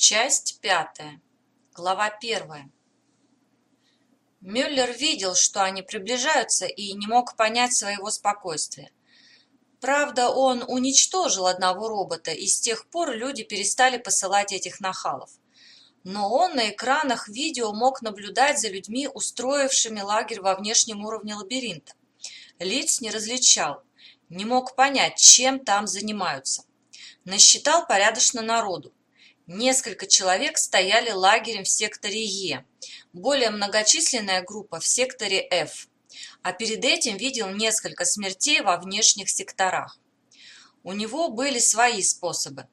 Часть пятая. Глава первая. Мюллер видел, что они приближаются, и не мог понять своего спокойствия. Правда, он уничтожил одного робота, и с тех пор люди перестали посылать этих нахалов. Но он на экранах видео мог наблюдать за людьми, устроившими лагерь во внешнем уровне лабиринта. Лиц не различал, не мог понять, чем там занимаются. Насчитал порядочно народу. Несколько человек стояли лагерем в секторе Е, более многочисленная группа в секторе F, а перед этим видел несколько смертей во внешних секторах. У него были свои способы.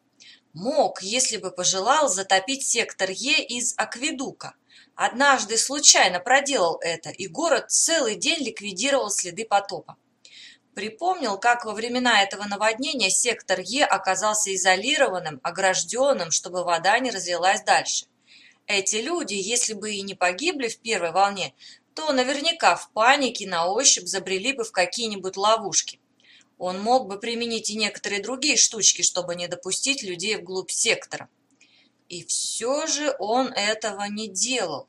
Мог, если бы пожелал, затопить сектор Е из акведука. Однажды случайно проделал это, и город целый день ликвидировал следы потопа. Припомнил, как во времена этого наводнения сектор Е оказался изолированным, огражденным, чтобы вода не разлилась дальше. Эти люди, если бы и не погибли в первой волне, то наверняка в панике на ощупь забрели бы в какие-нибудь ловушки. Он мог бы применить и некоторые другие штучки, чтобы не допустить людей вглубь сектора. И все же он этого не делал.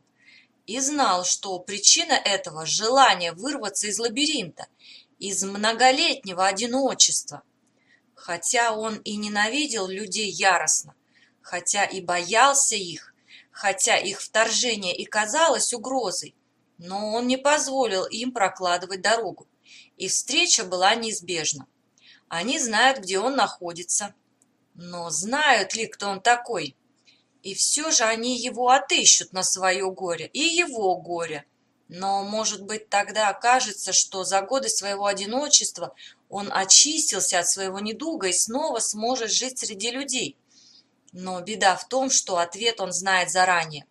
И знал, что причина этого – желание вырваться из лабиринта – из многолетнего одиночества. Хотя он и ненавидел людей яростно, хотя и боялся их, хотя их вторжение и казалось угрозой, но он не позволил им прокладывать дорогу, и встреча была неизбежна. Они знают, где он находится, но знают ли, кто он такой? И все же они его отыщут на свое горе и его горе – но, может быть, тогда окажется, что за годы своего одиночества он очистился от своего недуга и снова сможет жить среди людей. Но беда в том, что ответ он знает заранее.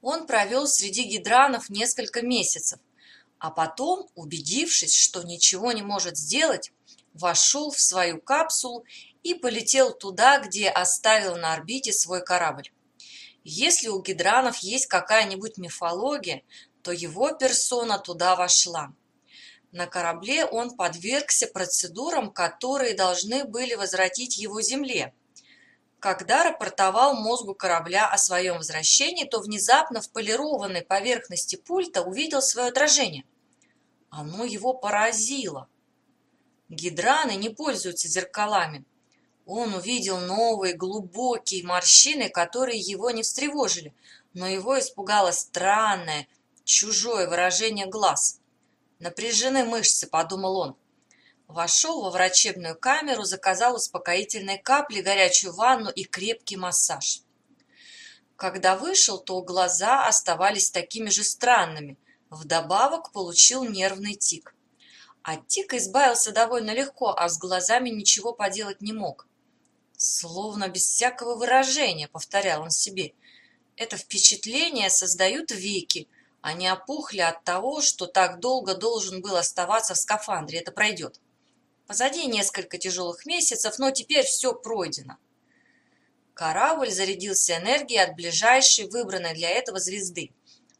Он провел среди гидранов несколько месяцев, а потом, убедившись, что ничего не может сделать, вошел в свою капсулу и полетел туда, где оставил на орбите свой корабль. Если у гидранов есть какая-нибудь мифология, то его персона туда вошла. На корабле он подвергся процедурам, которые должны были возвратить его Земле. Когда рапортовал мозгу корабля о своем возвращении, то внезапно в полированной поверхности пульта увидел свое отражение. Оно его поразило. Гидраны не пользуются зеркалами, он увидел новые глубокие морщины, которые его не встревожили, но его испугало странное, чужое выражение глаз. «Напряжены мышцы», — подумал он. Вошел во врачебную камеру, заказал успокоительные капли, горячую ванну и крепкий массаж. Когда вышел, то глаза оставались такими же странными. Вдобавок получил нервный тик. От тика избавился довольно легко, а с глазами ничего поделать не мог. Словно без всякого выражения, повторял он себе. Это впечатление создают веки. Они опухли от того, что так долго должен был оставаться в скафандре. Это пройдет. Позади несколько тяжелых месяцев, но теперь все пройдено. Корабль зарядился энергией от ближайшей выбранной для этого звезды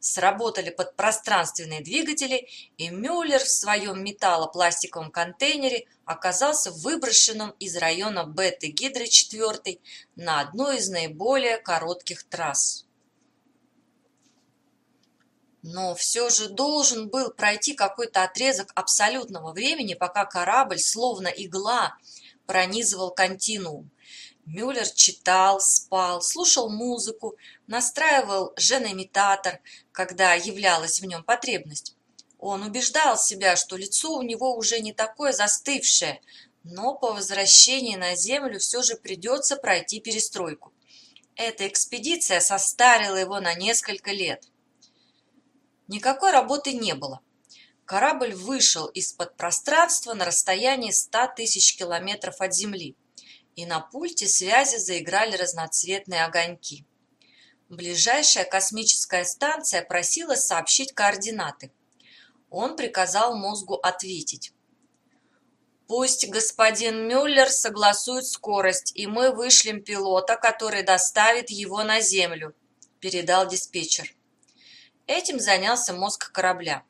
сработали подпространственные двигатели, и Мюллер в своем металлопластиковом контейнере оказался выброшенным из района Беты-Гидры-4 на одной из наиболее коротких трасс. Но все же должен был пройти какой-то отрезок абсолютного времени, пока корабль, словно игла, пронизывал континуум. Мюллер читал, спал, слушал музыку, настраивал женоимитатор, когда являлась в нем потребность. Он убеждал себя, что лицо у него уже не такое застывшее, но по возвращении на Землю все же придется пройти перестройку. Эта экспедиция состарила его на несколько лет. Никакой работы не было. Корабль вышел из-под пространства на расстоянии 100 тысяч километров от Земли и на пульте связи заиграли разноцветные огоньки. Ближайшая космическая станция просила сообщить координаты. Он приказал мозгу ответить. «Пусть господин Мюллер согласует скорость, и мы вышлем пилота, который доставит его на Землю», – передал диспетчер. Этим занялся мозг корабля.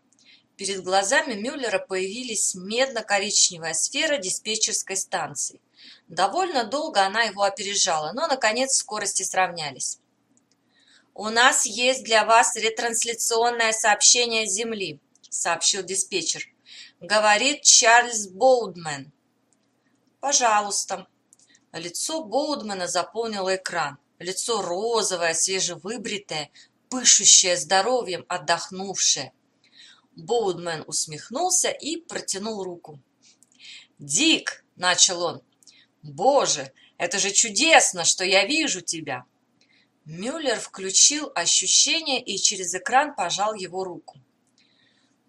Перед глазами Мюллера появились медно-коричневая сфера диспетчерской станции. Довольно долго она его опережала, но, наконец, скорости сравнялись. «У нас есть для вас ретрансляционное сообщение Земли», — сообщил диспетчер. «Говорит Чарльз Боудмен». «Пожалуйста». Лицо Боудмена заполнило экран. Лицо розовое, свежевыбритое, пышущее здоровьем, отдохнувшее. Боудмен усмехнулся и протянул руку. «Дик!» — начал он. «Боже, это же чудесно, что я вижу тебя!» Мюллер включил ощущение и через экран пожал его руку.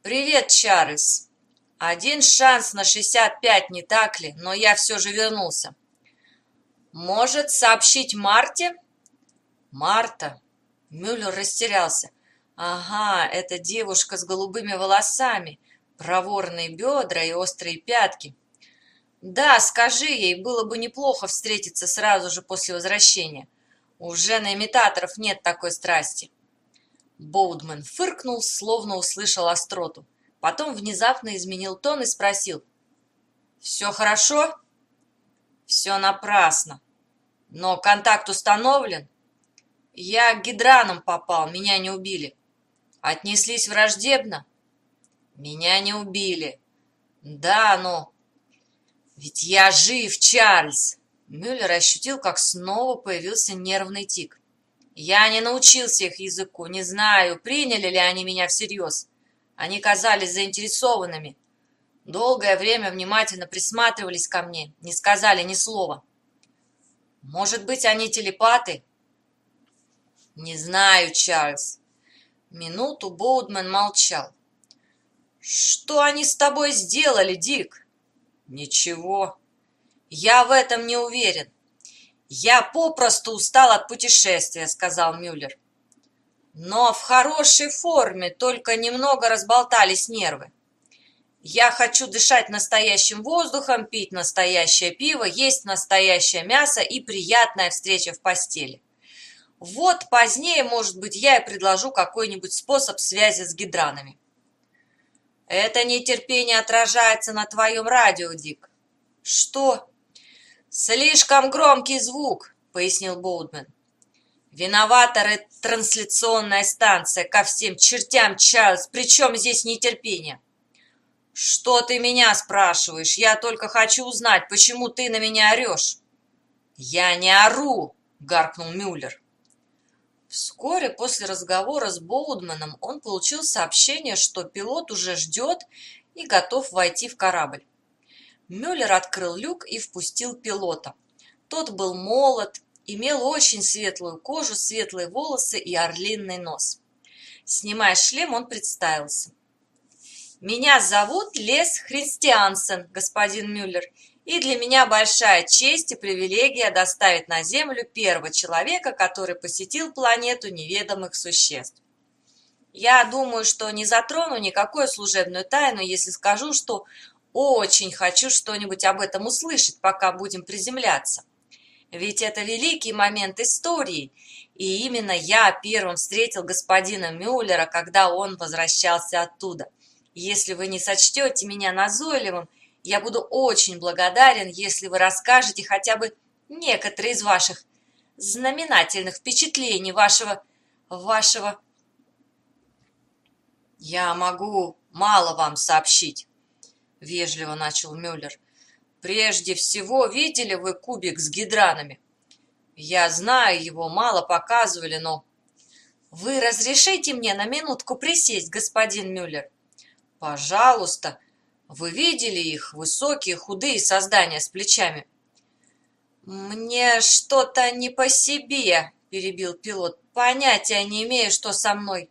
«Привет, Чарльз! Один шанс на 65, не так ли? Но я все же вернулся. Может, сообщить Марте?» «Марта?» Мюллер растерялся. Ага, это девушка с голубыми волосами, проворные бедра и острые пятки. Да, скажи ей, было бы неплохо встретиться сразу же после возвращения. Уже на имитаторов нет такой страсти. Боудман фыркнул, словно услышал остроту. Потом внезапно изменил тон и спросил. «Все хорошо?» «Все напрасно. Но контакт установлен?» «Я к гидранам попал, меня не убили». Отнеслись враждебно? Меня не убили. Да, но... Ведь я жив, Чарльз! Мюллер ощутил, как снова появился нервный тик. Я не научился их языку, не знаю, приняли ли они меня всерьез. Они казались заинтересованными. Долгое время внимательно присматривались ко мне, не сказали ни слова. Может быть, они телепаты? Не знаю, Чарльз. Минуту Боудман молчал. «Что они с тобой сделали, Дик?» «Ничего. Я в этом не уверен. Я попросту устал от путешествия», — сказал Мюллер. «Но в хорошей форме, только немного разболтались нервы. Я хочу дышать настоящим воздухом, пить настоящее пиво, есть настоящее мясо и приятная встреча в постели. Вот позднее, может быть, я и предложу какой-нибудь способ связи с гидранами. Это нетерпение отражается на твоем радио, Дик. Что? Слишком громкий звук, пояснил Боудмен. Виновата трансляционная станция ко всем чертям, Чарльз. Причем здесь нетерпение? Что ты меня спрашиваешь? Я только хочу узнать, почему ты на меня орешь. Я не ору, гаркнул Мюллер. Вскоре после разговора с Боудманом он получил сообщение, что пилот уже ждет и готов войти в корабль. Мюллер открыл люк и впустил пилота. Тот был молод, имел очень светлую кожу, светлые волосы и орлиный нос. Снимая шлем, он представился. «Меня зовут Лес Христиансен, господин Мюллер, и для меня большая честь и привилегия доставить на Землю первого человека, который посетил планету неведомых существ. Я думаю, что не затрону никакую служебную тайну, если скажу, что очень хочу что-нибудь об этом услышать, пока будем приземляться. Ведь это великий момент истории, и именно я первым встретил господина Мюллера, когда он возвращался оттуда. Если вы не сочтете меня назойливым, я буду очень благодарен, если вы расскажете хотя бы некоторые из ваших знаменательных впечатлений вашего... вашего... Я могу мало вам сообщить, вежливо начал Мюллер. Прежде всего, видели вы кубик с гидранами? Я знаю, его мало показывали, но... Вы разрешите мне на минутку присесть, господин Мюллер? Пожалуйста, вы видели их, высокие, худые создания с плечами? Мне что-то не по себе, перебил пилот. Понятия не имею, что со мной.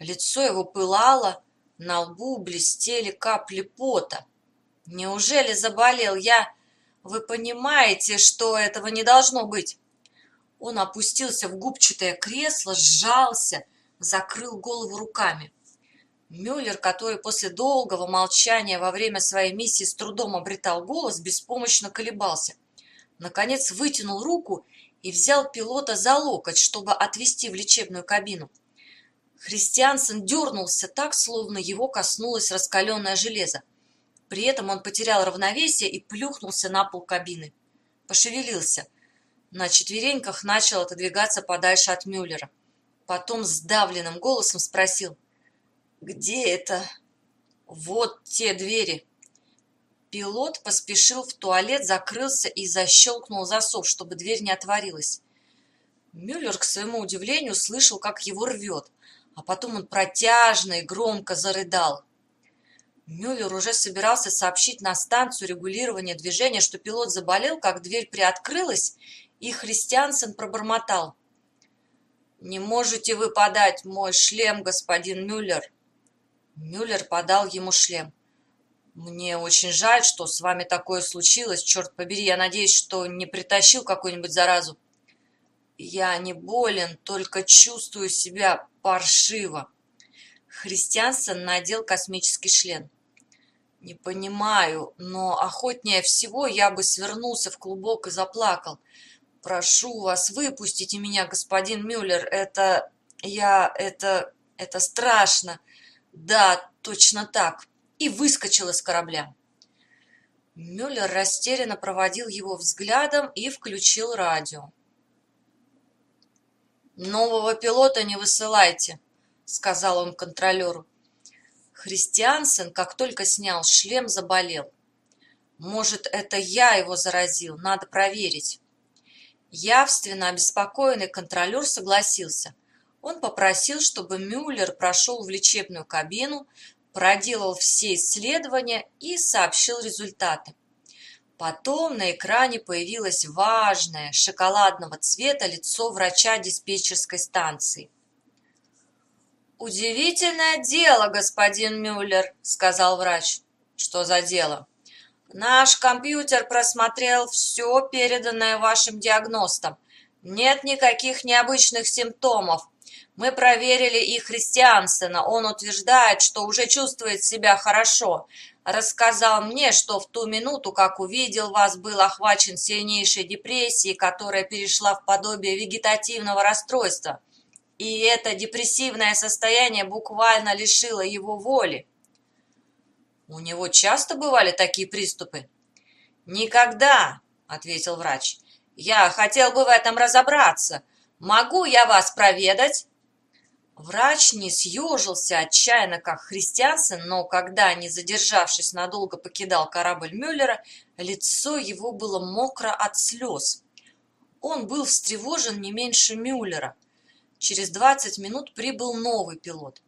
Лицо его пылало, на лбу блестели капли пота. Неужели заболел я? Вы понимаете, что этого не должно быть? Он опустился в губчатое кресло, сжался, закрыл голову руками. Мюллер, который после долгого молчания во время своей миссии с трудом обретал голос, беспомощно колебался. Наконец вытянул руку и взял пилота за локоть, чтобы отвести в лечебную кабину. Христиансен дернулся так, словно его коснулось раскаленное железо. При этом он потерял равновесие и плюхнулся на пол кабины. Пошевелился. На четвереньках начал отодвигаться подальше от Мюллера. Потом сдавленным голосом спросил. «Где это?» «Вот те двери». Пилот поспешил в туалет, закрылся и защелкнул засов, чтобы дверь не отворилась. Мюллер, к своему удивлению, слышал, как его рвет, а потом он протяжно и громко зарыдал. Мюллер уже собирался сообщить на станцию регулирования движения, что пилот заболел, как дверь приоткрылась, и Христиансен пробормотал. «Не можете вы подать мой шлем, господин Мюллер?» Мюллер подал ему шлем. «Мне очень жаль, что с вами такое случилось. Черт побери, я надеюсь, что не притащил какую-нибудь заразу». «Я не болен, только чувствую себя паршиво». Христиансен надел космический шлем. «Не понимаю, но охотнее всего я бы свернулся в клубок и заплакал. Прошу вас, выпустите меня, господин Мюллер. Это... я... это... это страшно. Да, точно так и выскочил из корабля. Мюллер растерянно проводил его взглядом и включил радио. «Нового пилота не высылайте», — сказал он контролеру. Христиансен, как только снял шлем, заболел. «Может, это я его заразил, надо проверить». Явственно обеспокоенный контролер согласился. Он попросил, чтобы Мюллер прошел в лечебную кабину, проделал все исследования и сообщил результаты. Потом на экране появилось важное шоколадного цвета лицо врача диспетчерской станции. «Удивительное дело, господин Мюллер», — сказал врач. «Что за дело?» «Наш компьютер просмотрел все переданное вашим диагностом. Нет никаких необычных симптомов, мы проверили и Христиансена. Он утверждает, что уже чувствует себя хорошо. Рассказал мне, что в ту минуту, как увидел вас, был охвачен сильнейшей депрессией, которая перешла в подобие вегетативного расстройства. И это депрессивное состояние буквально лишило его воли. У него часто бывали такие приступы? Никогда, ответил врач. Я хотел бы в этом разобраться. Могу я вас проведать? Врач не съежился отчаянно, как христианцин, но когда, не задержавшись надолго, покидал корабль Мюллера, лицо его было мокро от слез. Он был встревожен не меньше Мюллера. Через 20 минут прибыл новый пилот.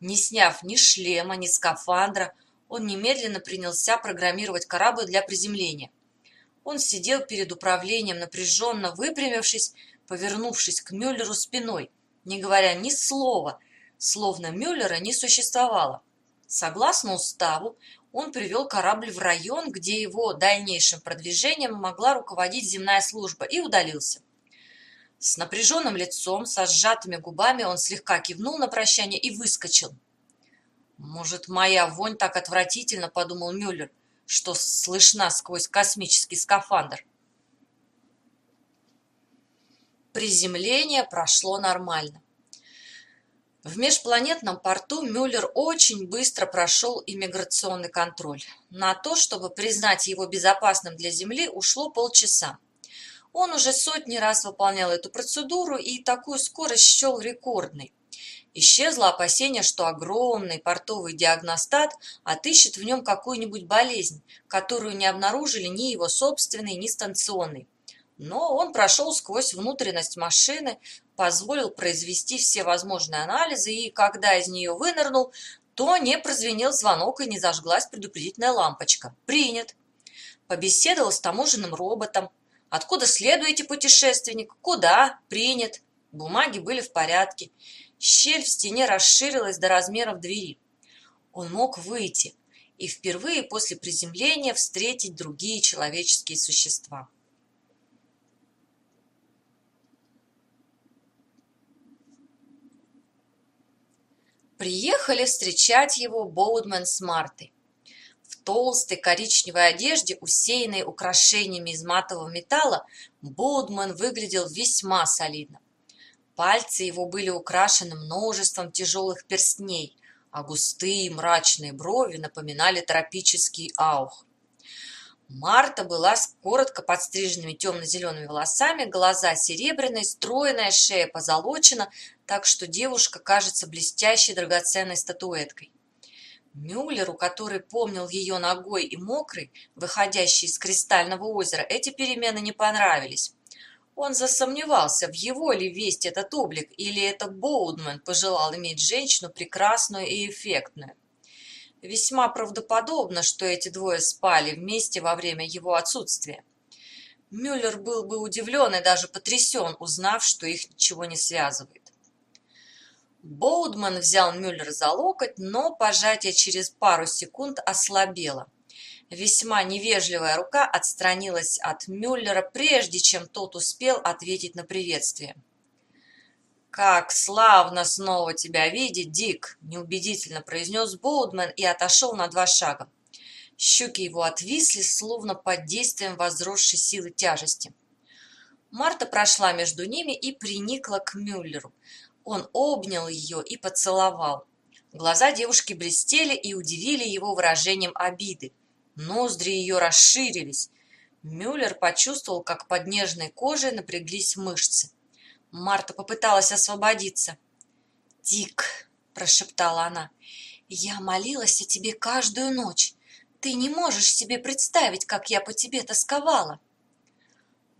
Не сняв ни шлема, ни скафандра, он немедленно принялся программировать корабль для приземления. Он сидел перед управлением, напряженно выпрямившись, повернувшись к Мюллеру спиной – не говоря ни слова, словно Мюллера не существовало. Согласно уставу, он привел корабль в район, где его дальнейшим продвижением могла руководить земная служба, и удалился. С напряженным лицом, со сжатыми губами он слегка кивнул на прощание и выскочил. «Может, моя вонь так отвратительно, — подумал Мюллер, — что слышна сквозь космический скафандр». Приземление прошло нормально. В межпланетном порту Мюллер очень быстро прошел иммиграционный контроль. На то, чтобы признать его безопасным для Земли, ушло полчаса. Он уже сотни раз выполнял эту процедуру и такую скорость счел рекордной. Исчезло опасение, что огромный портовый диагностат отыщет в нем какую-нибудь болезнь, которую не обнаружили ни его собственный, ни станционный. Но он прошел сквозь внутренность машины, позволил произвести все возможные анализы, и когда из нее вынырнул, то не прозвенел звонок и не зажглась предупредительная лампочка. Принят. Побеседовал с таможенным роботом. Откуда следуете, путешественник? Куда? Принят. Бумаги были в порядке. Щель в стене расширилась до размеров двери. Он мог выйти и впервые после приземления встретить другие человеческие существа. Приехали встречать его Боудмен с Мартой. В толстой коричневой одежде, усеянной украшениями из матового металла, Боудман выглядел весьма солидно. Пальцы его были украшены множеством тяжелых перстней, а густые мрачные брови напоминали тропический аух. Марта была с коротко подстриженными темно-зелеными волосами, глаза серебряные, стройная шея позолочена, так что девушка кажется блестящей драгоценной статуэткой. Мюллеру, который помнил ее ногой и мокрой, выходящей из кристального озера, эти перемены не понравились. Он засомневался, в его ли весть этот облик, или это Боудман пожелал иметь женщину прекрасную и эффектную. Весьма правдоподобно, что эти двое спали вместе во время его отсутствия. Мюллер был бы удивлен и даже потрясен, узнав, что их ничего не связывает. Боудман взял Мюллера за локоть, но пожатие через пару секунд ослабело. Весьма невежливая рука отстранилась от Мюллера, прежде чем тот успел ответить на приветствие. «Как славно снова тебя видеть, Дик!» – неубедительно произнес Боудман и отошел на два шага. Щеки его отвисли, словно под действием возросшей силы тяжести. Марта прошла между ними и приникла к Мюллеру. Он обнял ее и поцеловал. Глаза девушки блестели и удивили его выражением обиды. Ноздри ее расширились. Мюллер почувствовал, как под нежной кожей напряглись мышцы. Марта попыталась освободиться. «Дик», – прошептала она, – «я молилась о тебе каждую ночь. Ты не можешь себе представить, как я по тебе тосковала».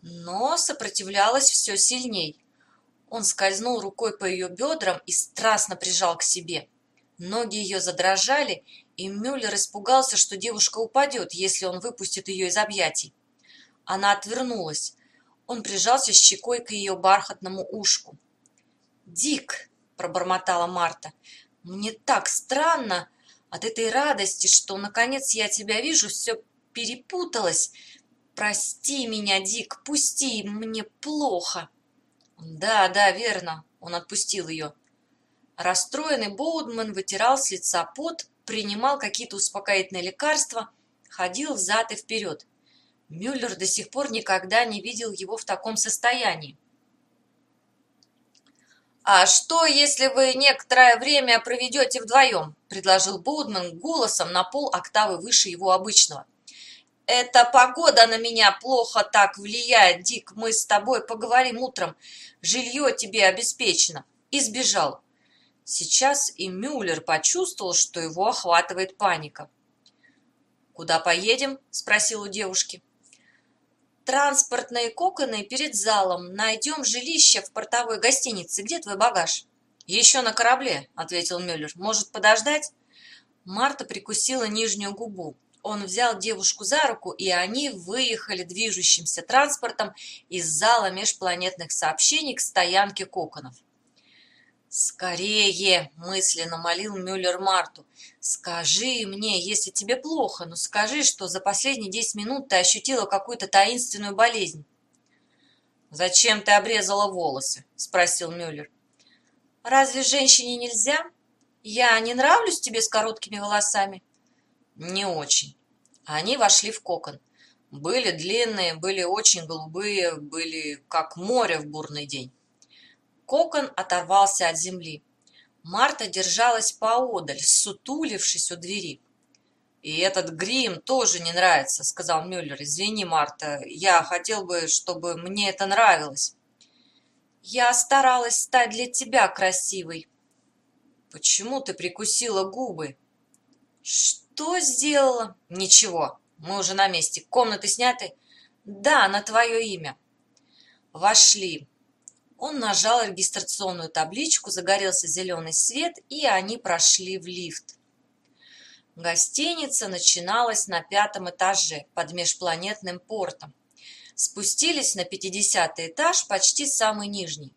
Но сопротивлялась все сильней. Он скользнул рукой по ее бедрам и страстно прижал к себе. Ноги ее задрожали, и Мюллер испугался, что девушка упадет, если он выпустит ее из объятий. Она отвернулась. Он прижался щекой к ее бархатному ушку. «Дик!» – пробормотала Марта. «Мне так странно от этой радости, что, наконец, я тебя вижу, все перепуталось. Прости меня, Дик, пусти, мне плохо». «Да, да, верно», – он отпустил ее. Расстроенный Боудман вытирал с лица пот, принимал какие-то успокоительные лекарства, ходил взад и вперед. Мюллер до сих пор никогда не видел его в таком состоянии. «А что, если вы некоторое время проведете вдвоем?» – предложил Боудман голосом на пол октавы выше его обычного. «Эта погода на меня плохо так влияет, Дик. Мы с тобой поговорим утром. Жилье тебе обеспечено». И сбежал. Сейчас и Мюллер почувствовал, что его охватывает паника. «Куда поедем?» – спросил у девушки транспортные коконы перед залом. Найдем жилище в портовой гостинице. Где твой багаж?» «Еще на корабле», — ответил Мюллер. «Может, подождать?» Марта прикусила нижнюю губу. Он взял девушку за руку, и они выехали движущимся транспортом из зала межпланетных сообщений к стоянке коконов. «Скорее!» – мысленно молил Мюллер Марту. «Скажи мне, если тебе плохо, но скажи, что за последние десять минут ты ощутила какую-то таинственную болезнь». «Зачем ты обрезала волосы?» – спросил Мюллер. «Разве женщине нельзя? Я не нравлюсь тебе с короткими волосами?» «Не очень». Они вошли в кокон. Были длинные, были очень голубые, были как море в бурный день. Кокон оторвался от земли. Марта держалась поодаль, сутулившись у двери. «И этот грим тоже не нравится», — сказал Мюллер. «Извини, Марта, я хотел бы, чтобы мне это нравилось». «Я старалась стать для тебя красивой». «Почему ты прикусила губы?» «Что сделала?» «Ничего, мы уже на месте. Комнаты сняты?» «Да, на твое имя». Вошли. Он нажал регистрационную табличку, загорелся зеленый свет, и они прошли в лифт. Гостиница начиналась на пятом этаже под межпланетным портом. Спустились на 50 этаж, почти самый нижний.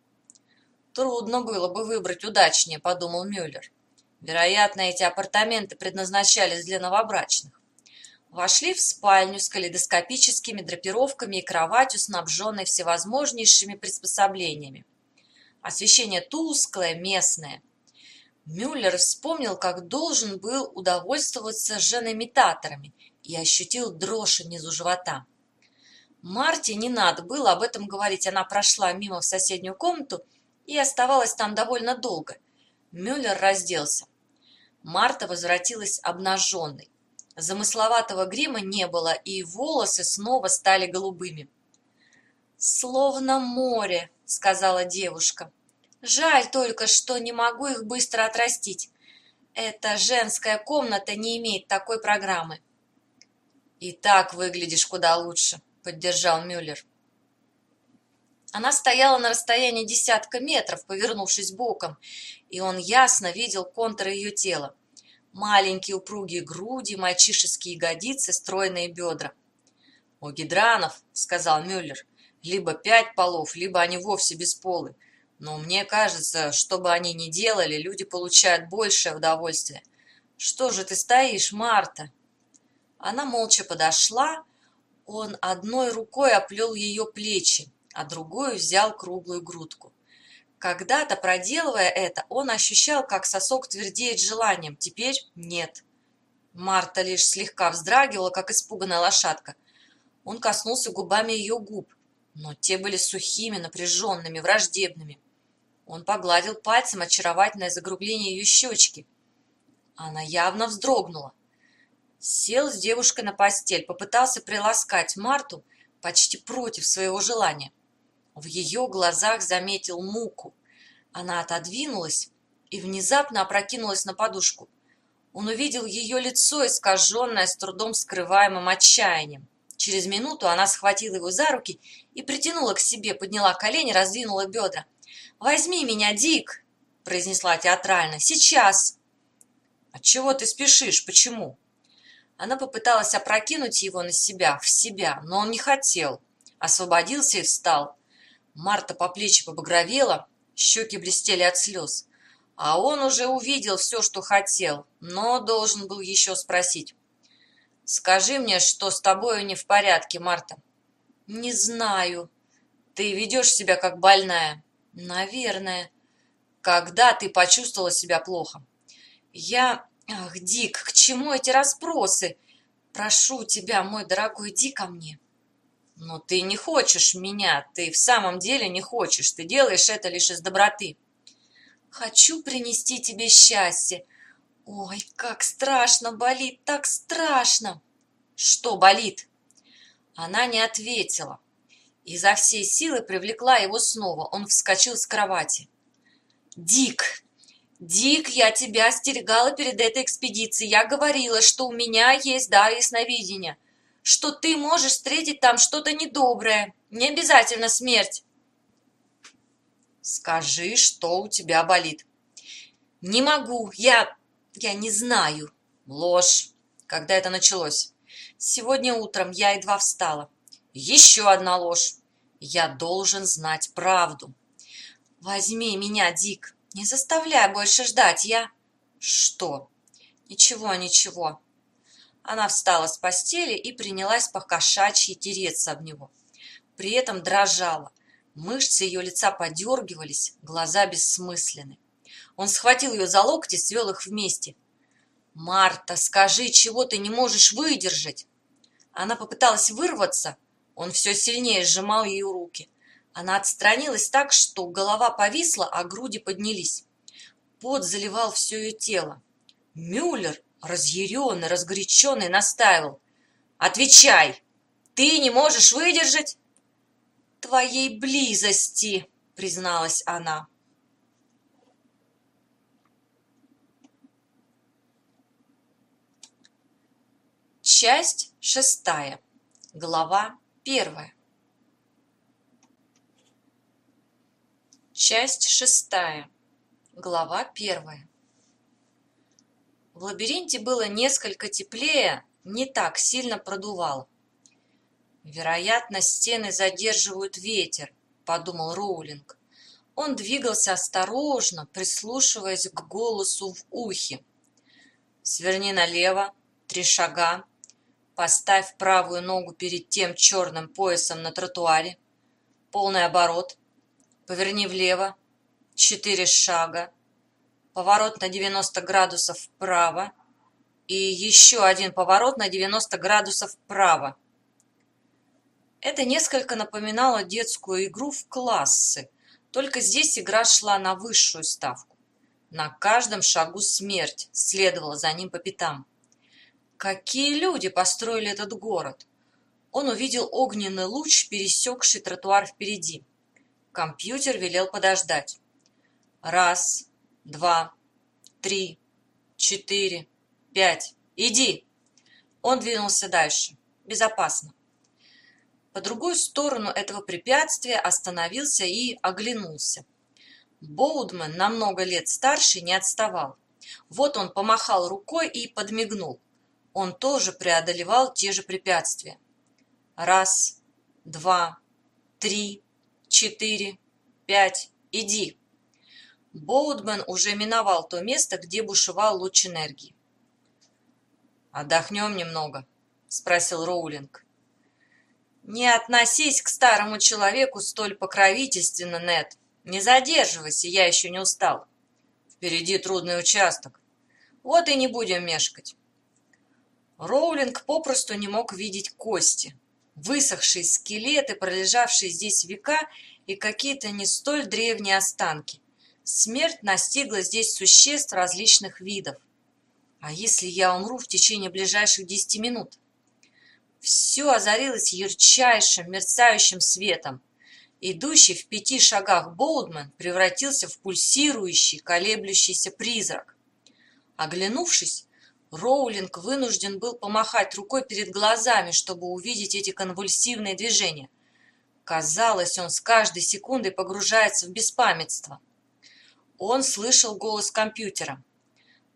«Трудно было бы выбрать удачнее», — подумал Мюллер. «Вероятно, эти апартаменты предназначались для новобрачных». Вошли в спальню с калейдоскопическими драпировками и кроватью, снабженной всевозможнейшими приспособлениями. Освещение тусклое, местное. Мюллер вспомнил, как должен был удовольствоваться женоимитаторами и ощутил дрожь внизу живота. Марте не надо было об этом говорить. Она прошла мимо в соседнюю комнату и оставалась там довольно долго. Мюллер разделся. Марта возвратилась обнаженной. Замысловатого грима не было, и волосы снова стали голубыми. «Словно море», — сказала девушка. «Жаль только, что не могу их быстро отрастить. Эта женская комната не имеет такой программы». «И так выглядишь куда лучше», — поддержал Мюллер. Она стояла на расстоянии десятка метров, повернувшись боком, и он ясно видел контуры ее тела. Маленькие упругие груди, мальчишеские ягодицы, стройные бедра. «У гидранов», — сказал Мюллер, — «либо пять полов, либо они вовсе бесполы. Но мне кажется, что бы они ни делали, люди получают большее удовольствие. Что же ты стоишь, Марта?» Она молча подошла, он одной рукой оплел ее плечи, а другую взял круглую грудку. Когда-то, проделывая это, он ощущал, как сосок твердеет желанием, теперь нет. Марта лишь слегка вздрагивала, как испуганная лошадка. Он коснулся губами ее губ, но те были сухими, напряженными, враждебными. Он погладил пальцем очаровательное загрубление ее щечки. Она явно вздрогнула. Сел с девушкой на постель, попытался приласкать Марту почти против своего желания. В ее глазах заметил муку. Она отодвинулась и внезапно опрокинулась на подушку. Он увидел ее лицо, искаженное с трудом скрываемым отчаянием. Через минуту она схватила его за руки и притянула к себе, подняла колени, раздвинула бедра. «Возьми меня, Дик!» – произнесла театрально. «Сейчас!» «Отчего ты спешишь? Почему?» Она попыталась опрокинуть его на себя, в себя, но он не хотел. Освободился и встал. Марта по плечи побагровела, щеки блестели от слез. А он уже увидел все, что хотел, но должен был еще спросить. «Скажи мне, что с тобою не в порядке, Марта?» «Не знаю». «Ты ведешь себя как больная?» «Наверное». «Когда ты почувствовала себя плохо?» «Я... Ах, Дик, к чему эти расспросы? Прошу тебя, мой дорогой, иди ко мне». Но ты не хочешь меня, ты в самом деле не хочешь, ты делаешь это лишь из доброты. Хочу принести тебе счастье. Ой, как страшно болит, так страшно. Что болит? Она не ответила. Изо всей силы привлекла его снова. Он вскочил с кровати. Дик, Дик, я тебя остерегала перед этой экспедицией. Я говорила, что у меня есть дар ясновидения что ты можешь встретить там что-то недоброе, не обязательно смерть. Скажи, что у тебя болит. Не могу, я... я не знаю. Ложь. Когда это началось? Сегодня утром я едва встала. Еще одна ложь. Я должен знать правду. Возьми меня, Дик. Не заставляй больше ждать, я... Что? Ничего, ничего. Она встала с постели и принялась по-кошачьи тереться об него. При этом дрожала. Мышцы ее лица подергивались, глаза бессмысленны. Он схватил ее за локти, свел их вместе. «Марта, скажи, чего ты не можешь выдержать?» Она попыталась вырваться, он все сильнее сжимал ее руки. Она отстранилась так, что голова повисла, а груди поднялись. Пот заливал все ее тело. Мюллер разъяренный, разгоряченный, настаивал. «Отвечай! Ты не можешь выдержать?» «Твоей близости!» — призналась она. Часть шестая. Глава первая. Часть шестая. Глава первая. В лабиринте было несколько теплее, не так сильно продувал. «Вероятно, стены задерживают ветер», — подумал Роулинг. Он двигался осторожно, прислушиваясь к голосу в ухе. «Сверни налево, три шага, поставь правую ногу перед тем черным поясом на тротуаре, полный оборот, поверни влево, четыре шага, поворот на 90 градусов вправо и еще один поворот на 90 градусов вправо. Это несколько напоминало детскую игру в классы, Только здесь игра шла на высшую ставку. На каждом шагу смерть следовала за ним по пятам. Какие люди построили этот город? Он увидел огненный луч, пересекший тротуар впереди. Компьютер велел подождать. Раз, два, три, четыре, пять. Иди! Он двинулся дальше. Безопасно. По другую сторону этого препятствия остановился и оглянулся. Боудман, намного лет старше, не отставал. Вот он помахал рукой и подмигнул. Он тоже преодолевал те же препятствия. Раз, два, три, четыре, пять. Иди. Боудман уже миновал то место, где бушевал луч энергии. «Отдохнем немного», — спросил Роулинг. «Не относись к старому человеку столь покровительственно, Нед. Не задерживайся, я еще не устал. Впереди трудный участок. Вот и не будем мешкать». Роулинг попросту не мог видеть кости. Высохшие скелеты, пролежавшие здесь века, и какие-то не столь древние останки. Смерть настигла здесь существ различных видов. А если я умру в течение ближайших десяти минут? Все озарилось ярчайшим, мерцающим светом. Идущий в пяти шагах Боудман превратился в пульсирующий, колеблющийся призрак. Оглянувшись, Роулинг вынужден был помахать рукой перед глазами, чтобы увидеть эти конвульсивные движения. Казалось, он с каждой секундой погружается в беспамятство. Он слышал голос компьютера.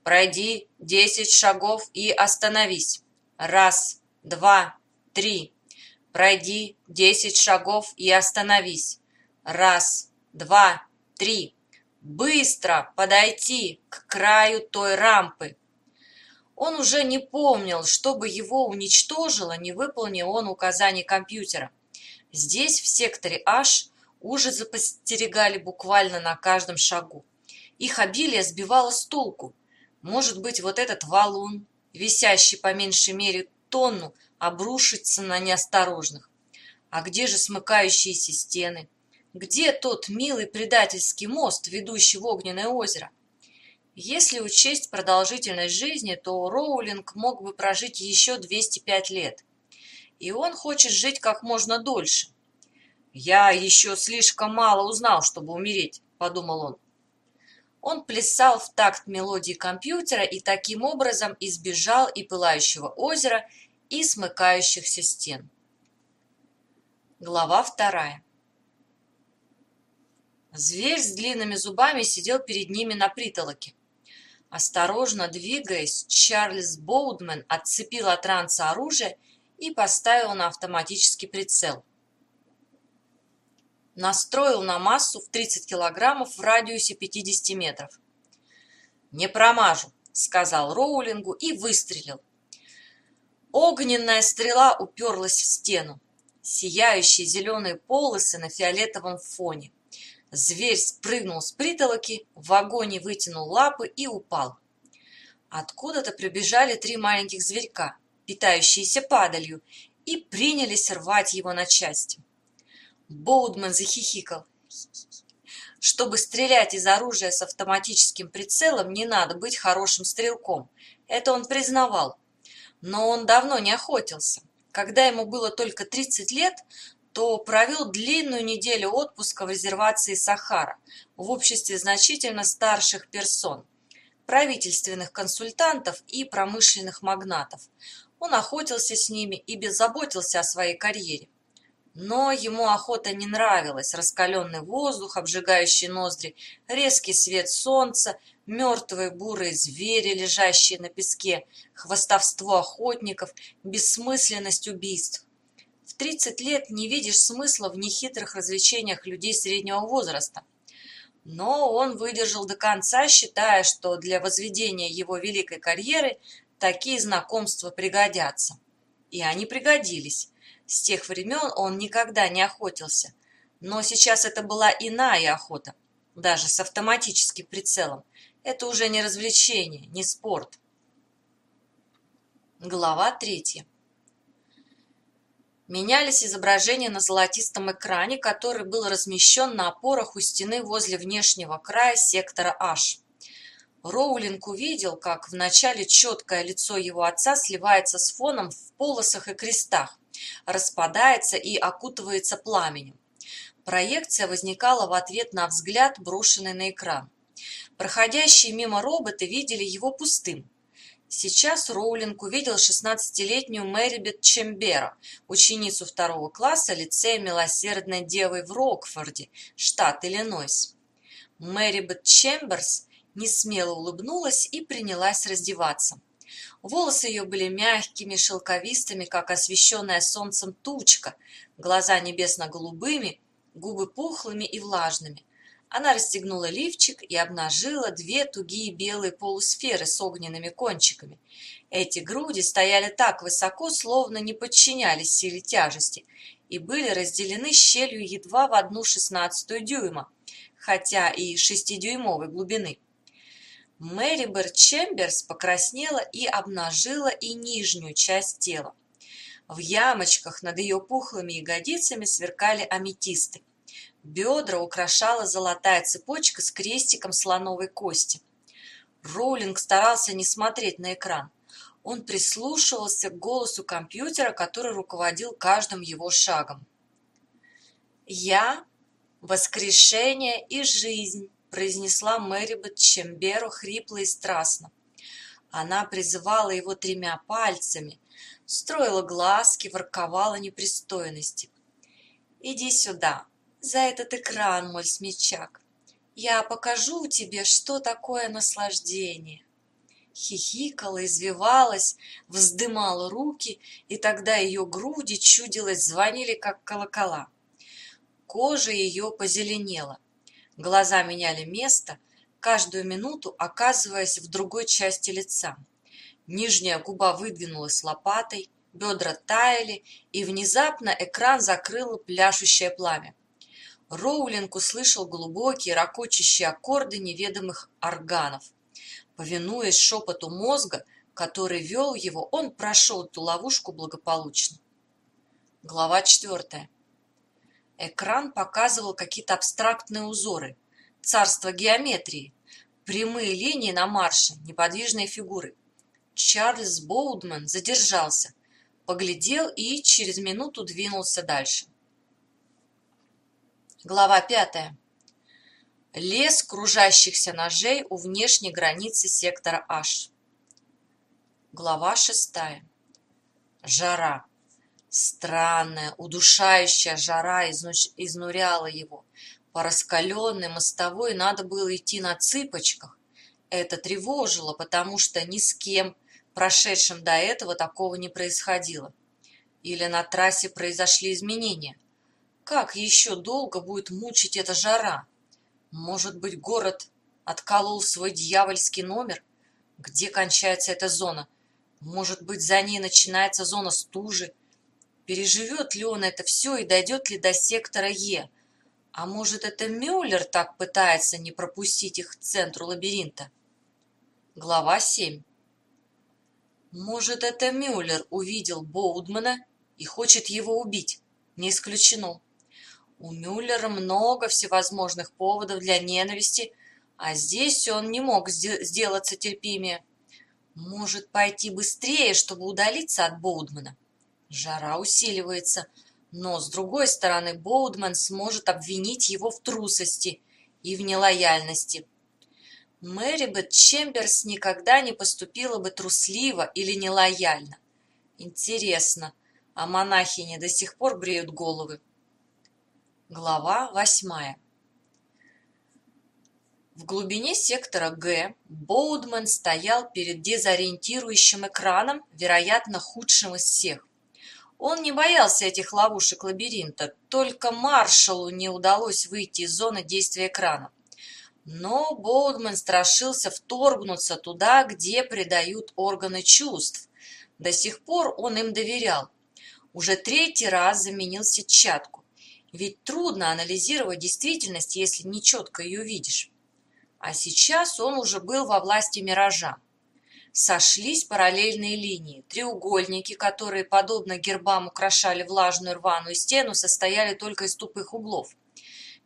Пройди десять шагов и остановись. Раз, два, три. Пройди десять шагов и остановись. Раз, два, три. Быстро подойти к краю той рампы. Он уже не помнил, чтобы его уничтожило, не выполнил он указаний компьютера. Здесь, в секторе H, ужасы постерегали буквально на каждом шагу. Их обилие сбивало с толку. Может быть, вот этот валун, висящий по меньшей мере тонну, обрушится на неосторожных. А где же смыкающиеся стены? Где тот милый предательский мост, ведущий в огненное озеро? Если учесть продолжительность жизни, то Роулинг мог бы прожить еще 205 лет. И он хочет жить как можно дольше. «Я еще слишком мало узнал, чтобы умереть», — подумал он. Он плясал в такт мелодии компьютера и таким образом избежал и пылающего озера, и смыкающихся стен. Глава вторая. Зверь с длинными зубами сидел перед ними на притолоке. Осторожно двигаясь, Чарльз Боудмен отцепил от ранца оружие и поставил на автоматический прицел настроил на массу в 30 килограммов в радиусе 50 метров. «Не промажу», — сказал Роулингу и выстрелил. Огненная стрела уперлась в стену. Сияющие зеленые полосы на фиолетовом фоне. Зверь спрыгнул с притолоки, в вагоне вытянул лапы и упал. Откуда-то прибежали три маленьких зверька, питающиеся падалью, и принялись рвать его на части. Боудман захихикал. Чтобы стрелять из оружия с автоматическим прицелом, не надо быть хорошим стрелком. Это он признавал. Но он давно не охотился. Когда ему было только 30 лет, то провел длинную неделю отпуска в резервации Сахара в обществе значительно старших персон, правительственных консультантов и промышленных магнатов. Он охотился с ними и беззаботился о своей карьере. Но ему охота не нравилась. Раскаленный воздух, обжигающий ноздри, резкий свет солнца, мертвые бурые звери, лежащие на песке, хвостовство охотников, бессмысленность убийств. В 30 лет не видишь смысла в нехитрых развлечениях людей среднего возраста. Но он выдержал до конца, считая, что для возведения его великой карьеры такие знакомства пригодятся. И они пригодились. С тех времен он никогда не охотился. Но сейчас это была иная охота, даже с автоматическим прицелом. Это уже не развлечение, не спорт. Глава третья. Менялись изображения на золотистом экране, который был размещен на опорах у стены возле внешнего края сектора H. Роулинг увидел, как вначале четкое лицо его отца сливается с фоном в полосах и крестах, распадается и окутывается пламенем. Проекция возникала в ответ на взгляд, брошенный на экран. Проходящие мимо роботы видели его пустым. Сейчас Роулинг увидел 16-летнюю Мэрибет Чембера, ученицу второго класса лицея Милосердной Девы в Рокфорде, штат Иллинойс. Мэрибет Чемберс несмело улыбнулась и принялась раздеваться. Волосы ее были мягкими, шелковистыми, как освещенная солнцем тучка, глаза небесно-голубыми, губы пухлыми и влажными. Она расстегнула лифчик и обнажила две тугие белые полусферы с огненными кончиками. Эти груди стояли так высоко, словно не подчинялись силе тяжести, и были разделены щелью едва в одну шестнадцатую дюйма, хотя и шестидюймовой глубины. Мэри Бер Чемберс покраснела и обнажила и нижнюю часть тела. В ямочках над ее пухлыми ягодицами сверкали аметисты. Бедра украшала золотая цепочка с крестиком слоновой кости. Роулинг старался не смотреть на экран. Он прислушивался к голосу компьютера, который руководил каждым его шагом. «Я – воскрешение и жизнь», – произнесла Мэрибет Чемберу хрипло и страстно. Она призывала его тремя пальцами, строила глазки, ворковала непристойности. «Иди сюда, за этот экран, мой смельчак. Я покажу тебе, что такое наслаждение. Хихикала, извивалась, вздымала руки, и тогда ее груди, чудилось, звонили, как колокола. Кожа ее позеленела. Глаза меняли место, каждую минуту оказываясь в другой части лица. Нижняя губа выдвинулась лопатой, бедра таяли, и внезапно экран закрыло пляшущее пламя. Роулинг услышал глубокие, ракочащие аккорды неведомых органов. Повинуясь шепоту мозга, который вел его, он прошел эту ловушку благополучно. Глава четвертая. Экран показывал какие-то абстрактные узоры, царство геометрии, прямые линии на марше, неподвижные фигуры. Чарльз Боудман задержался, поглядел и через минуту двинулся дальше. Глава пятая. Лес кружащихся ножей у внешней границы сектора H. Глава шестая. Жара. Странная, удушающая жара изнуряла его. По раскаленной мостовой надо было идти на цыпочках. Это тревожило, потому что ни с кем, прошедшим до этого, такого не происходило. Или на трассе произошли изменения. Как еще долго будет мучить эта жара? Может быть, город отколол свой дьявольский номер? Где кончается эта зона? Может быть, за ней начинается зона стужи? Переживет ли он это все и дойдет ли до сектора Е? А может, это Мюллер так пытается не пропустить их к центру лабиринта? Глава 7. Может, это Мюллер увидел Боудмана и хочет его убить? Не исключено. У Мюллера много всевозможных поводов для ненависти, а здесь он не мог сделаться терпимее. Может пойти быстрее, чтобы удалиться от Боудмана. Жара усиливается, но, с другой стороны, Боудман сможет обвинить его в трусости и в нелояльности. Мэрибет Чемберс никогда не поступила бы трусливо или нелояльно. Интересно, а монахини до сих пор бреют головы? Глава восьмая. В глубине сектора Г Боудман стоял перед дезориентирующим экраном, вероятно, худшим из всех. Он не боялся этих ловушек лабиринта, только маршалу не удалось выйти из зоны действия экрана. Но Боудман страшился вторгнуться туда, где придают органы чувств. До сих пор он им доверял. Уже третий раз заменил сетчатку. Ведь трудно анализировать действительность, если не четко ее видишь. А сейчас он уже был во власти миража. Сошлись параллельные линии. Треугольники, которые, подобно гербам, украшали влажную рваную стену, состояли только из тупых углов.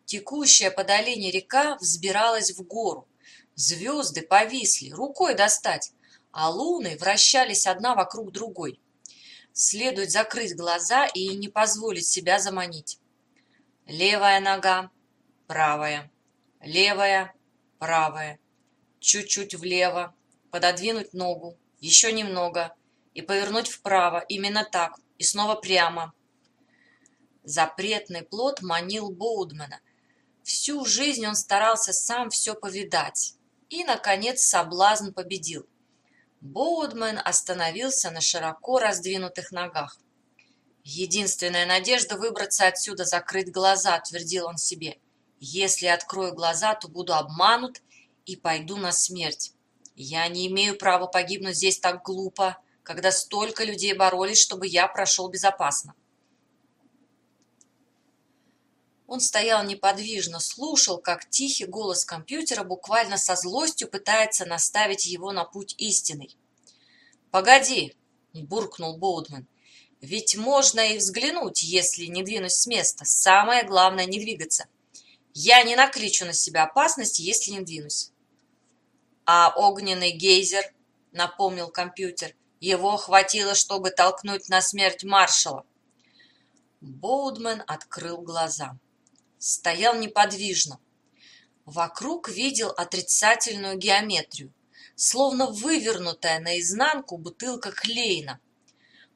Текущая по долине река взбиралась в гору. Звезды повисли, рукой достать, а луны вращались одна вокруг другой. Следует закрыть глаза и не позволить себя заманить. Левая нога, правая, левая, правая, чуть-чуть влево, пододвинуть ногу, еще немного и повернуть вправо, именно так, и снова прямо. Запретный плод манил Боудмана. Всю жизнь он старался сам все повидать. И, наконец, соблазн победил. Боудмен остановился на широко раздвинутых ногах. «Единственная надежда выбраться отсюда, закрыть глаза», — твердил он себе. «Если открою глаза, то буду обманут и пойду на смерть. Я не имею права погибнуть здесь так глупо, когда столько людей боролись, чтобы я прошел безопасно. Он стоял неподвижно, слушал, как тихий голос компьютера буквально со злостью пытается наставить его на путь истинный. «Погоди!» – буркнул Боудман. «Ведь можно и взглянуть, если не двинусь с места. Самое главное – не двигаться. Я не накличу на себя опасность, если не двинусь. А огненный гейзер, напомнил компьютер, его хватило, чтобы толкнуть на смерть маршала. Боудман открыл глаза. Стоял неподвижно. Вокруг видел отрицательную геометрию, словно вывернутая наизнанку бутылка клейна.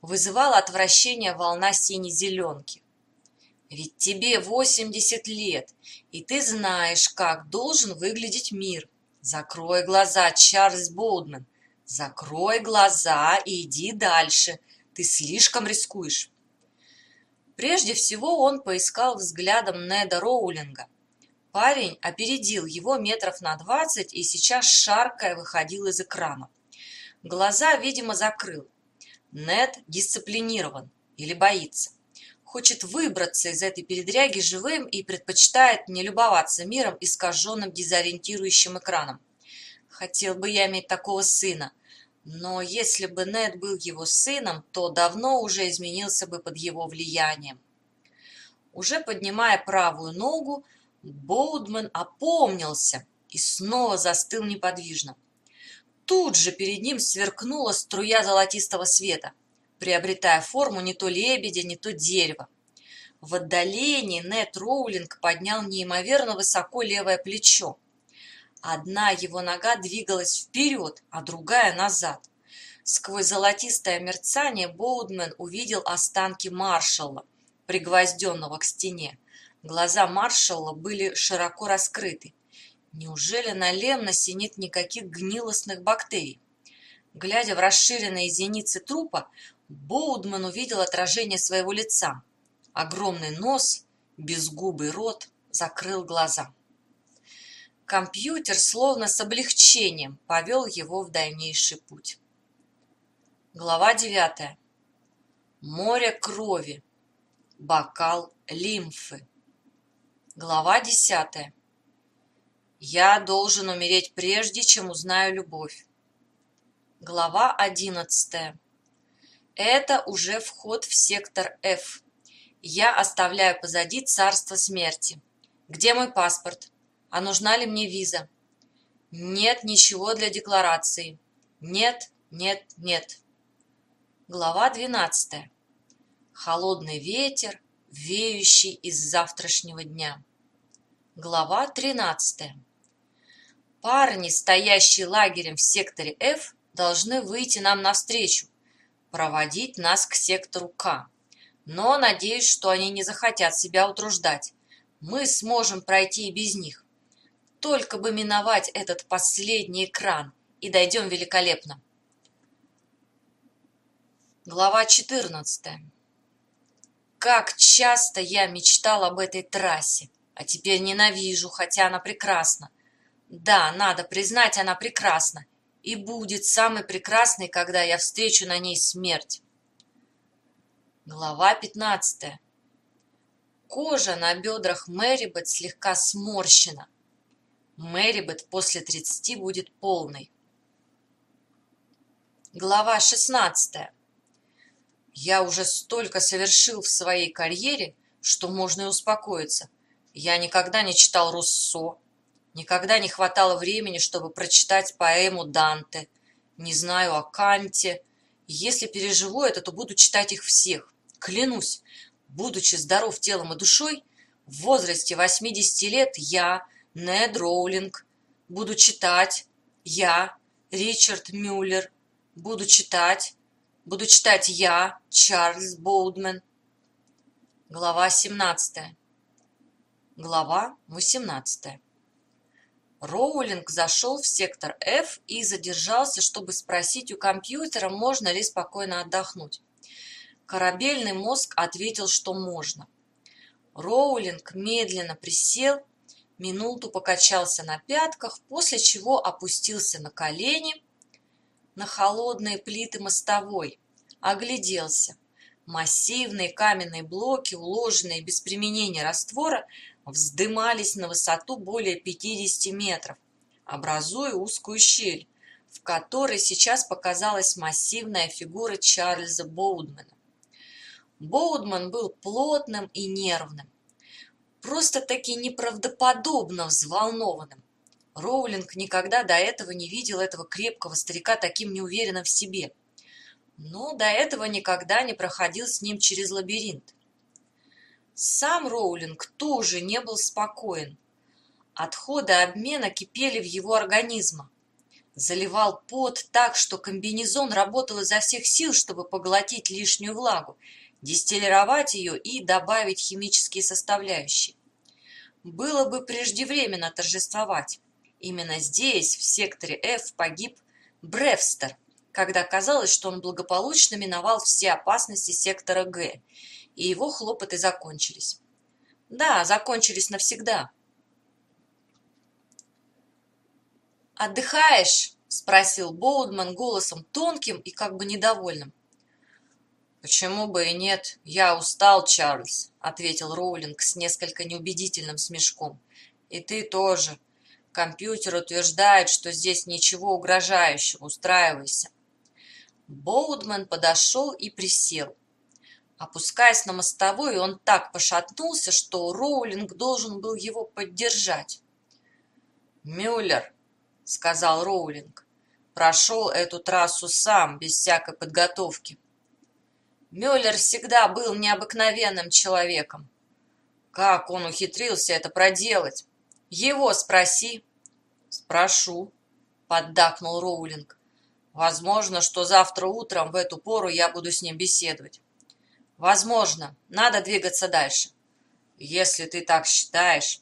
Вызывала отвращение волна сине-зеленки. Ведь тебе 80 лет, и ты знаешь, как должен выглядеть мир. Закрой глаза, Чарльз Боудман. Закрой глаза и иди дальше. Ты слишком рискуешь. Прежде всего он поискал взглядом Неда Роулинга. Парень опередил его метров на двадцать и сейчас, шаркая, выходил из экрана. Глаза, видимо, закрыл. Нед дисциплинирован или боится хочет выбраться из этой передряги живым и предпочитает не любоваться миром, искаженным дезориентирующим экраном. Хотел бы я иметь такого сына, но если бы Нед был его сыном, то давно уже изменился бы под его влиянием. Уже поднимая правую ногу, Боудман опомнился и снова застыл неподвижно. Тут же перед ним сверкнула струя золотистого света – приобретая форму не то лебедя, не то дерева. В отдалении Нет Роулинг поднял неимоверно высоко левое плечо. Одна его нога двигалась вперед, а другая назад. Сквозь золотистое мерцание Боудмен увидел останки маршала, пригвозденного к стене. Глаза маршала были широко раскрыты. Неужели на Лемносе нет никаких гнилостных бактерий? Глядя в расширенные зеницы трупа, Боудман увидел отражение своего лица. Огромный нос, безгубый рот, закрыл глаза. Компьютер словно с облегчением повел его в дальнейший путь. Глава девятая. Море крови. Бокал лимфы. Глава десятая. Я должен умереть прежде, чем узнаю любовь. Глава одиннадцатая. Это уже вход в сектор F. Я оставляю позади царство смерти. Где мой паспорт? А нужна ли мне виза? Нет ничего для декларации. Нет, нет, нет. Глава 12. Холодный ветер, веющий из завтрашнего дня. Глава 13. Парни, стоящие лагерем в секторе F, должны выйти нам навстречу проводить нас к сектору К. Но надеюсь, что они не захотят себя утруждать. Мы сможем пройти и без них. Только бы миновать этот последний экран, и дойдем великолепно. Глава 14. Как часто я мечтал об этой трассе, а теперь ненавижу, хотя она прекрасна. Да, надо признать, она прекрасна, и будет самый прекрасный, когда я встречу на ней смерть. Глава пятнадцатая. Кожа на бедрах Мэрибет слегка сморщена. Мэрибет после тридцати будет полной. Глава 16. Я уже столько совершил в своей карьере, что можно и успокоиться. Я никогда не читал Руссо, никогда не хватало времени, чтобы прочитать поэму Данте, не знаю о Канте. Если переживу это, то буду читать их всех. Клянусь, будучи здоров телом и душой, в возрасте 80 лет я, Нед Роулинг, буду читать, я, Ричард Мюллер, Буду читать. Буду читать я, Чарльз Боудмен. Глава 17. Глава 18. Роулинг зашел в сектор F и задержался, чтобы спросить у компьютера, можно ли спокойно отдохнуть. Корабельный мозг ответил, что можно. Роулинг медленно присел, минуту покачался на пятках, после чего опустился на колени на холодные плиты мостовой, огляделся. Массивные каменные блоки, уложенные без применения раствора, вздымались на высоту более 50 метров, образуя узкую щель, в которой сейчас показалась массивная фигура Чарльза Боудмана. Боудман был плотным и нервным, просто-таки неправдоподобно взволнованным. Роулинг никогда до этого не видел этого крепкого старика таким неуверенным в себе. Но до этого никогда не проходил с ним через лабиринт. Сам Роулинг тоже не был спокоен. Отходы обмена кипели в его организме. Заливал пот так, что комбинезон работал изо всех сил, чтобы поглотить лишнюю влагу, дистиллировать ее и добавить химические составляющие. Было бы преждевременно торжествовать. Именно здесь, в секторе F, погиб Бревстер, когда казалось, что он благополучно миновал все опасности сектора Г, и его хлопоты закончились. Да, закончились навсегда. «Отдыхаешь?» – спросил Боудман голосом тонким и как бы недовольным. «Почему бы и нет? Я устал, Чарльз», – ответил Роулинг с несколько неубедительным смешком. «И ты тоже. Компьютер утверждает, что здесь ничего угрожающего. Устраивайся. Боудман подошел и присел. Опускаясь на мостовую, он так пошатнулся, что Роулинг должен был его поддержать. «Мюллер», — сказал Роулинг, — «прошел эту трассу сам, без всякой подготовки». Мюллер всегда был необыкновенным человеком. Как он ухитрился это проделать? Его спроси. Спрошу, поддакнул Роулинг. Возможно, что завтра утром в эту пору я буду с ним беседовать. Возможно. Надо двигаться дальше. Если ты так считаешь.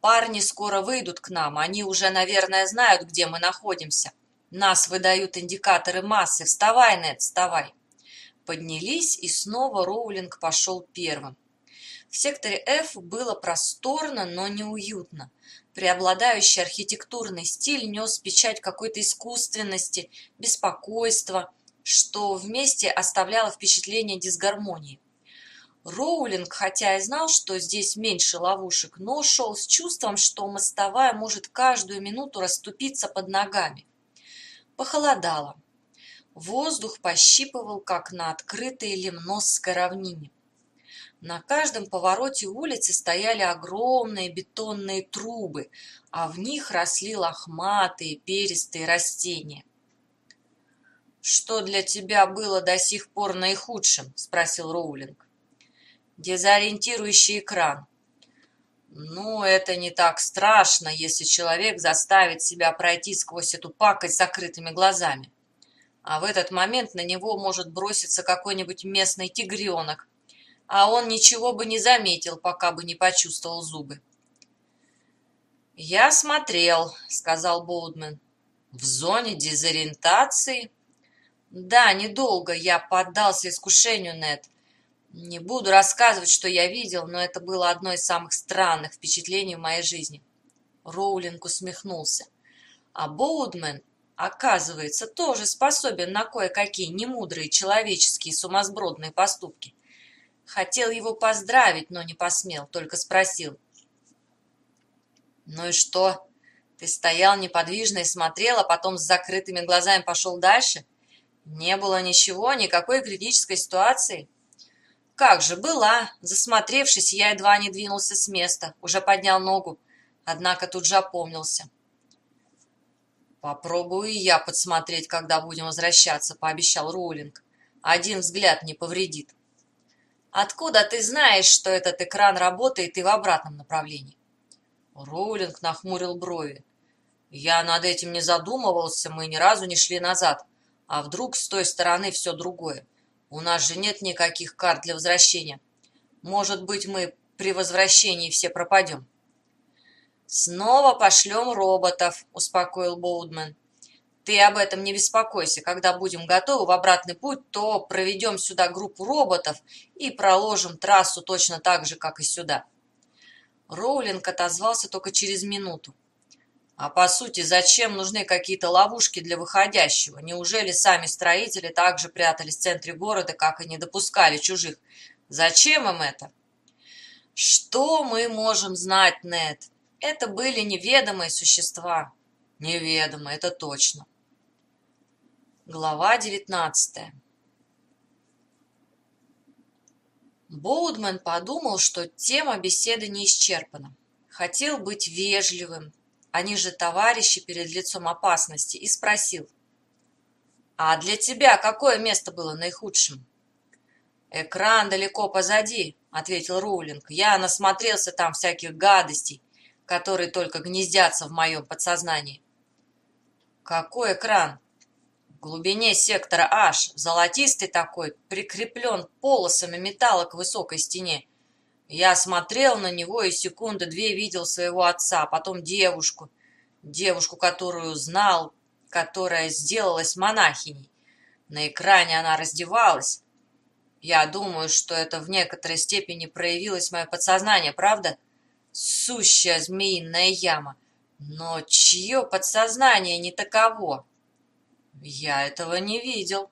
Парни скоро выйдут к нам. Они уже, наверное, знают, где мы находимся. Нас выдают индикаторы массы. Вставай, Нед, вставай. Поднялись, и снова Роулинг пошел первым. В секторе F было просторно, но неуютно. Преобладающий архитектурный стиль нес печать какой-то искусственности, беспокойства, что вместе оставляло впечатление дисгармонии. Роулинг, хотя и знал, что здесь меньше ловушек, но шел с чувством, что мостовая может каждую минуту расступиться под ногами. Похолодало. Воздух пощипывал, как на открытой Лемносской равнине. На каждом повороте улицы стояли огромные бетонные трубы, а в них росли лохматые перистые растения. «Что для тебя было до сих пор наихудшим?» – спросил Роулинг. «Дезориентирующий экран». «Ну, это не так страшно, если человек заставит себя пройти сквозь эту пакость закрытыми глазами. А в этот момент на него может броситься какой-нибудь местный тигренок а он ничего бы не заметил, пока бы не почувствовал зубы. «Я смотрел», — сказал Боудмен. «В зоне дезориентации?» «Да, недолго я поддался искушению, Нед. Не буду рассказывать, что я видел, но это было одно из самых странных впечатлений в моей жизни». Роулинг усмехнулся. А Боудмен, оказывается, тоже способен на кое-какие немудрые человеческие сумасбродные поступки. Хотел его поздравить, но не посмел, только спросил. «Ну и что? Ты стоял неподвижно и смотрел, а потом с закрытыми глазами пошел дальше? Не было ничего, никакой критической ситуации. Как же, была. Засмотревшись, я едва не двинулся с места, уже поднял ногу, однако тут же опомнился. «Попробую и я подсмотреть, когда будем возвращаться», — пообещал Роулинг. «Один взгляд не повредит». «Откуда ты знаешь, что этот экран работает и в обратном направлении?» Роулинг нахмурил брови. «Я над этим не задумывался, мы ни разу не шли назад. А вдруг с той стороны все другое? У нас же нет никаких карт для возвращения. Может быть, мы при возвращении все пропадем?» «Снова пошлем роботов», — успокоил Боудмен. «Ты об этом не беспокойся. Когда будем готовы в обратный путь, то проведем сюда группу роботов и проложим трассу точно так же, как и сюда». Роулинг отозвался только через минуту. А по сути, зачем нужны какие-то ловушки для выходящего? Неужели сами строители также прятались в центре города, как и не допускали чужих? Зачем им это? Что мы можем знать, Нед? Это были неведомые существа. Неведомые, это точно. Глава девятнадцатая. Боудман подумал, что тема беседы не исчерпана. Хотел быть вежливым, они же товарищи перед лицом опасности, и спросил. «А для тебя какое место было наихудшим?» «Экран далеко позади», — ответил Роулинг. «Я насмотрелся там всяких гадостей которые только гнездятся в моем подсознании. Какой экран? В глубине сектора H, золотистый такой, прикреплен полосами металла к высокой стене. Я смотрел на него и секунды две видел своего отца, потом девушку, девушку, которую знал, которая сделалась монахиней. На экране она раздевалась. Я думаю, что это в некоторой степени проявилось мое подсознание, правда? — сущая змеиная яма. Но чье подсознание не таково? Я этого не видел.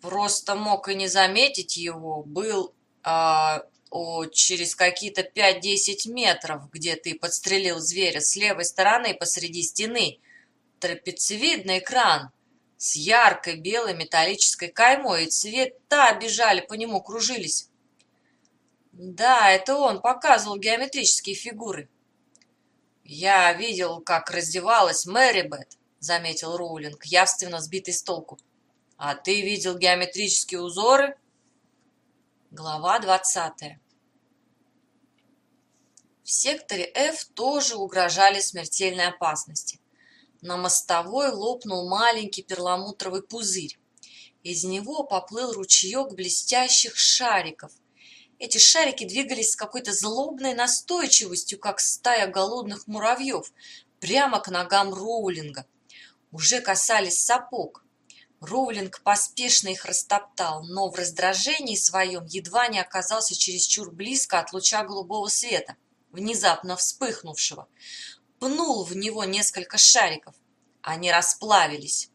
Просто мог и не заметить его. Был а, о, через какие-то 5-10 метров, где ты подстрелил зверя с левой стороны посреди стены. Трапециевидный экран с яркой белой металлической каймой, и цвета бежали по нему, кружились. Да, это он показывал геометрические фигуры. Я видел, как раздевалась Мэри Бет, заметил Роулинг, явственно сбитый с толку. А ты видел геометрические узоры? Глава двадцатая. В секторе F тоже угрожали смертельные опасности. На мостовой лопнул маленький перламутровый пузырь. Из него поплыл ручеек блестящих шариков – эти шарики двигались с какой-то злобной настойчивостью, как стая голодных муравьев, прямо к ногам Роулинга. Уже касались сапог. Роулинг поспешно их растоптал, но в раздражении своем едва не оказался чересчур близко от луча голубого света, внезапно вспыхнувшего. Пнул в него несколько шариков. Они расплавились.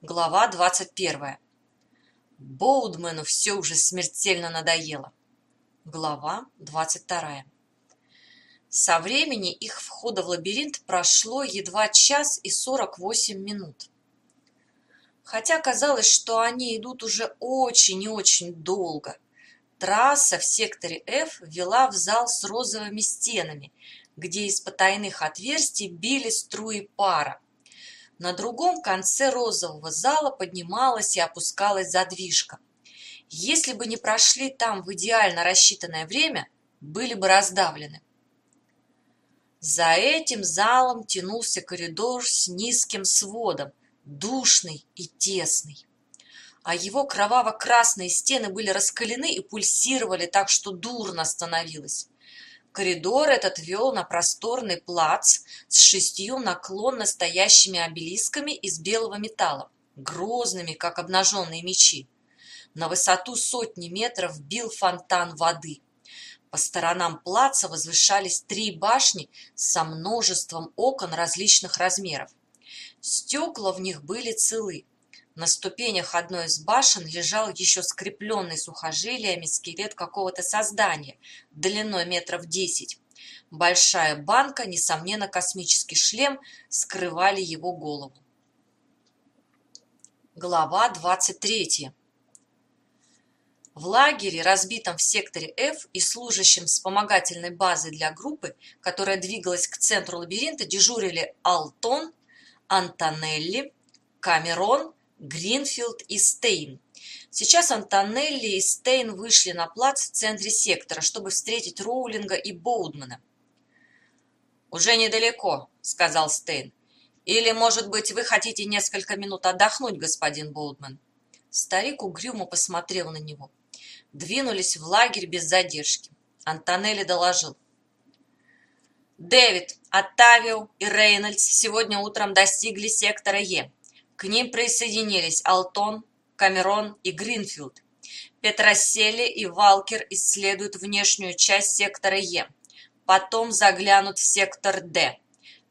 Глава двадцать первая. Боудмену все уже смертельно надоело. Глава 22. Со времени их входа в лабиринт прошло едва час и 48 минут. Хотя казалось, что они идут уже очень и очень долго. Трасса в секторе F вела в зал с розовыми стенами, где из потайных отверстий били струи пара. На другом конце розового зала поднималась и опускалась задвижка. Если бы не прошли там в идеально рассчитанное время, были бы раздавлены. За этим залом тянулся коридор с низким сводом, душный и тесный. А его кроваво-красные стены были раскалены и пульсировали так, что дурно становилось. Коридор этот вел на просторный плац с шестью наклонно стоящими обелисками из белого металла, грозными, как обнаженные мечи. На высоту сотни метров бил фонтан воды. По сторонам плаца возвышались три башни со множеством окон различных размеров. Стекла в них были целы, на ступенях одной из башен лежал еще скрепленный сухожилиями скелет какого-то создания длиной метров десять. Большая банка, несомненно, космический шлем, скрывали его голову. Глава 23. В лагере, разбитом в секторе F и служащем вспомогательной базой для группы, которая двигалась к центру лабиринта, дежурили Алтон, Антонелли, Камерон, Гринфилд и Стейн. Сейчас Антонелли и Стейн вышли на плац в центре сектора, чтобы встретить Роулинга и Боудмана. «Уже недалеко», — сказал Стейн. Или, может быть, вы хотите несколько минут отдохнуть, господин Болдман?» Старик угрюмо посмотрел на него. Двинулись в лагерь без задержки. Антонелли доложил. «Дэвид, Оттавио и Рейнольдс сегодня утром достигли сектора Е. К ним присоединились Алтон, Камерон и Гринфилд. Петроселли и Валкер исследуют внешнюю часть сектора Е. Потом заглянут в сектор Д.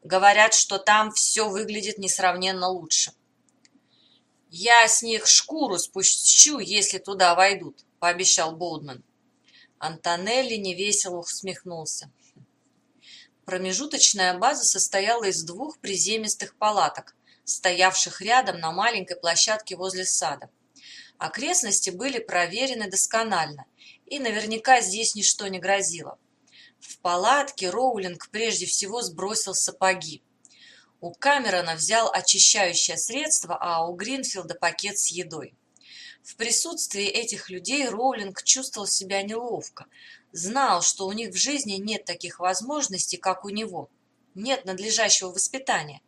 Говорят, что там все выглядит несравненно лучше. «Я с них шкуру спущу, если туда войдут», — пообещал Боудман. Антонелли невесело усмехнулся. Промежуточная база состояла из двух приземистых палаток, стоявших рядом на маленькой площадке возле сада. Окрестности были проверены досконально, и наверняка здесь ничто не грозило. В палатке Роулинг прежде всего сбросил сапоги. У Камерона взял очищающее средство, а у Гринфилда пакет с едой. В присутствии этих людей Роулинг чувствовал себя неловко, знал, что у них в жизни нет таких возможностей, как у него, нет надлежащего воспитания.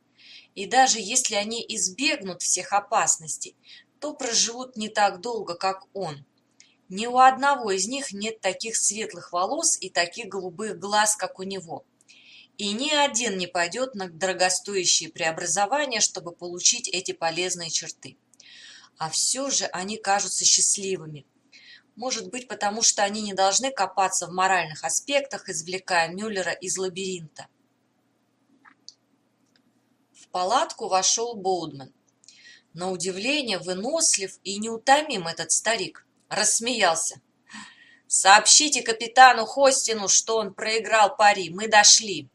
И даже если они избегнут всех опасностей, то проживут не так долго, как он – ни у одного из них нет таких светлых волос и таких голубых глаз, как у него. И ни один не пойдет на дорогостоящие преобразования, чтобы получить эти полезные черты. А все же они кажутся счастливыми. Может быть, потому что они не должны копаться в моральных аспектах, извлекая Мюллера из лабиринта. В палатку вошел Боудман. На удивление вынослив и неутомим этот старик рассмеялся. «Сообщите капитану Хостину, что он проиграл пари. Мы дошли».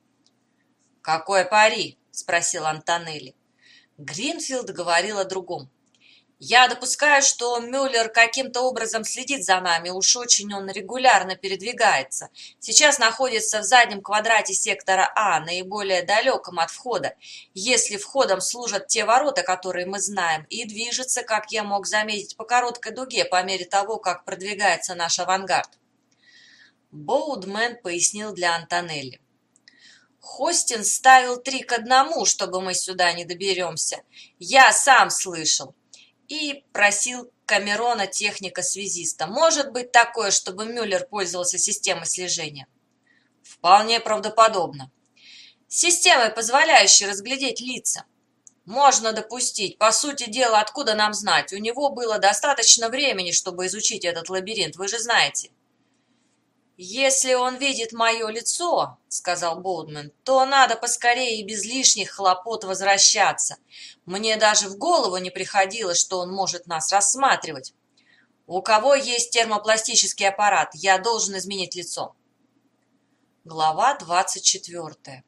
«Какое пари?» – спросил Антонелли. Гринфилд говорил о другом. Я допускаю, что Мюллер каким-то образом следит за нами, уж очень он регулярно передвигается. Сейчас находится в заднем квадрате сектора А, наиболее далеком от входа, если входом служат те ворота, которые мы знаем, и движется, как я мог заметить, по короткой дуге по мере того, как продвигается наш авангард. Боудмен пояснил для Антонелли. Хостин ставил три к одному, чтобы мы сюда не доберемся. Я сам слышал и просил Камерона техника-связиста. Может быть такое, чтобы Мюллер пользовался системой слежения? Вполне правдоподобно. Системой, позволяющей разглядеть лица. Можно допустить. По сути дела, откуда нам знать? У него было достаточно времени, чтобы изучить этот лабиринт, вы же знаете. «Если он видит мое лицо, — сказал Болдман, — то надо поскорее и без лишних хлопот возвращаться. Мне даже в голову не приходило, что он может нас рассматривать. У кого есть термопластический аппарат, я должен изменить лицо». Глава двадцать четвертая.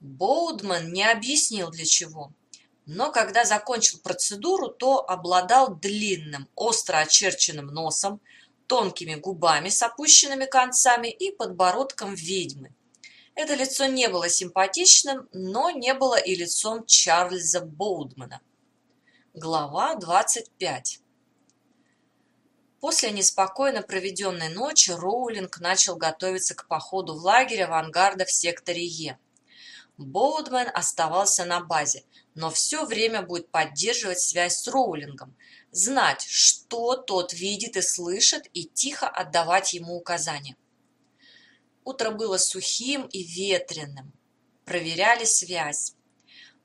Боудман не объяснил для чего, но когда закончил процедуру, то обладал длинным, остро очерченным носом, тонкими губами с опущенными концами и подбородком ведьмы. Это лицо не было симпатичным, но не было и лицом Чарльза Боудмана. Глава 25 После неспокойно проведенной ночи Роулинг начал готовиться к походу в лагерь авангарда в секторе Е. Боудман оставался на базе, но все время будет поддерживать связь с Роулингом, знать, что тот видит и слышит, и тихо отдавать ему указания. Утро было сухим и ветреным. Проверяли связь.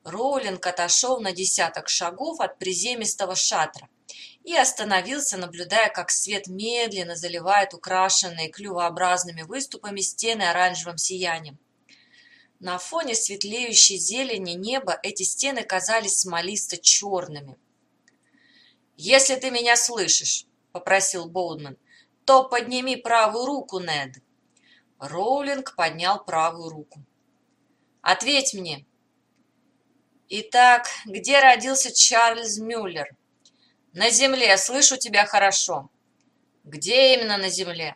Роулинг отошел на десяток шагов от приземистого шатра и остановился, наблюдая, как свет медленно заливает украшенные клювообразными выступами стены оранжевым сиянием. На фоне светлеющей зелени неба эти стены казались смолисто-черными. «Если ты меня слышишь», — попросил Боудман, — «то подними правую руку, Нед». Роулинг поднял правую руку. «Ответь мне». Итак, где родился Чарльз Мюллер? На земле, слышу тебя хорошо. Где именно на земле?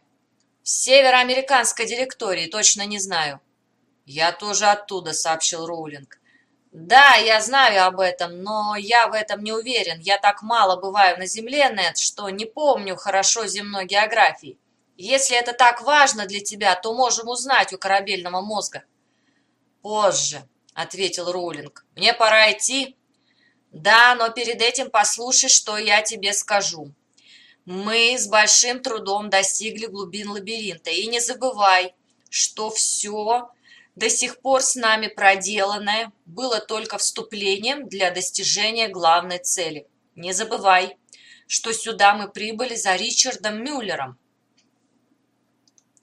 В североамериканской директории, точно не знаю. Я тоже оттуда, сообщил Роулинг. Да, я знаю об этом, но я в этом не уверен. Я так мало бываю на земле, Нед, что не помню хорошо земной географии. Если это так важно для тебя, то можем узнать у корабельного мозга. Позже, ответил Роулинг. Мне пора идти. Да, но перед этим послушай, что я тебе скажу. Мы с большим трудом достигли глубин лабиринта. И не забывай, что все до сих пор с нами проделанное было только вступлением для достижения главной цели. Не забывай, что сюда мы прибыли за Ричардом Мюллером,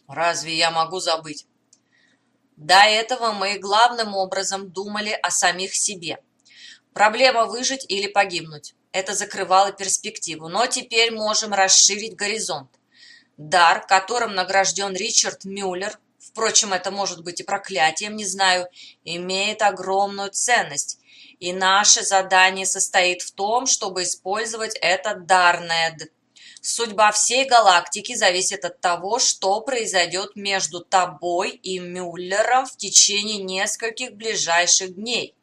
Разве я могу забыть? До этого мы главным образом думали о самих себе. Проблема выжить или погибнуть. Это закрывало перспективу, но теперь можем расширить горизонт. Дар, которым награжден Ричард Мюллер, впрочем, это может быть и проклятием, не знаю, имеет огромную ценность. И наше задание состоит в том, чтобы использовать этот дар, Нед. Судьба всей галактики зависит от того, что произойдет между тобой и Мюллером в течение нескольких ближайших дней.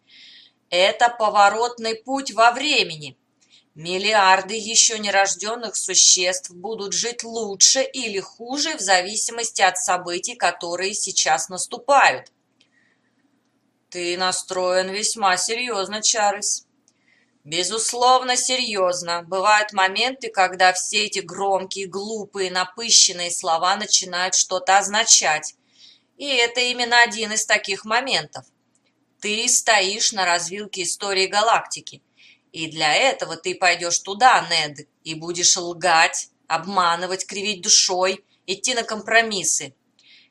Это поворотный путь во времени. Миллиарды еще нерожденных существ будут жить лучше или хуже в зависимости от событий, которые сейчас наступают. Ты настроен весьма серьезно, Чарльз. Безусловно, серьезно. Бывают моменты, когда все эти громкие, глупые, напыщенные слова начинают что-то означать. И это именно один из таких моментов. Ты стоишь на развилке истории галактики. И для этого ты пойдешь туда, Нед, и будешь лгать, обманывать, кривить душой, идти на компромиссы.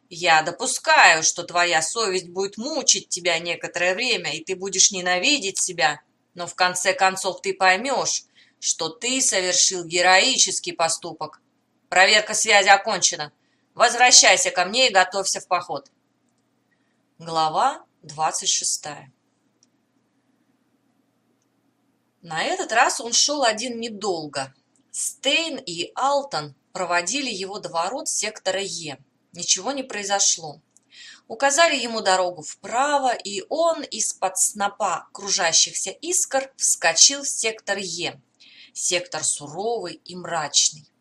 Я допускаю, что твоя совесть будет мучить тебя некоторое время, и ты будешь ненавидеть себя, но в конце концов ты поймешь, что ты совершил героический поступок. Проверка связи окончена. Возвращайся ко мне и готовься в поход. Глава 26. На этот раз он шел один недолго. Стейн и Алтон проводили его до ворот сектора Е. Ничего не произошло указали ему дорогу вправо, и он из-под снопа кружащихся искр вскочил в сектор Е, сектор суровый и мрачный.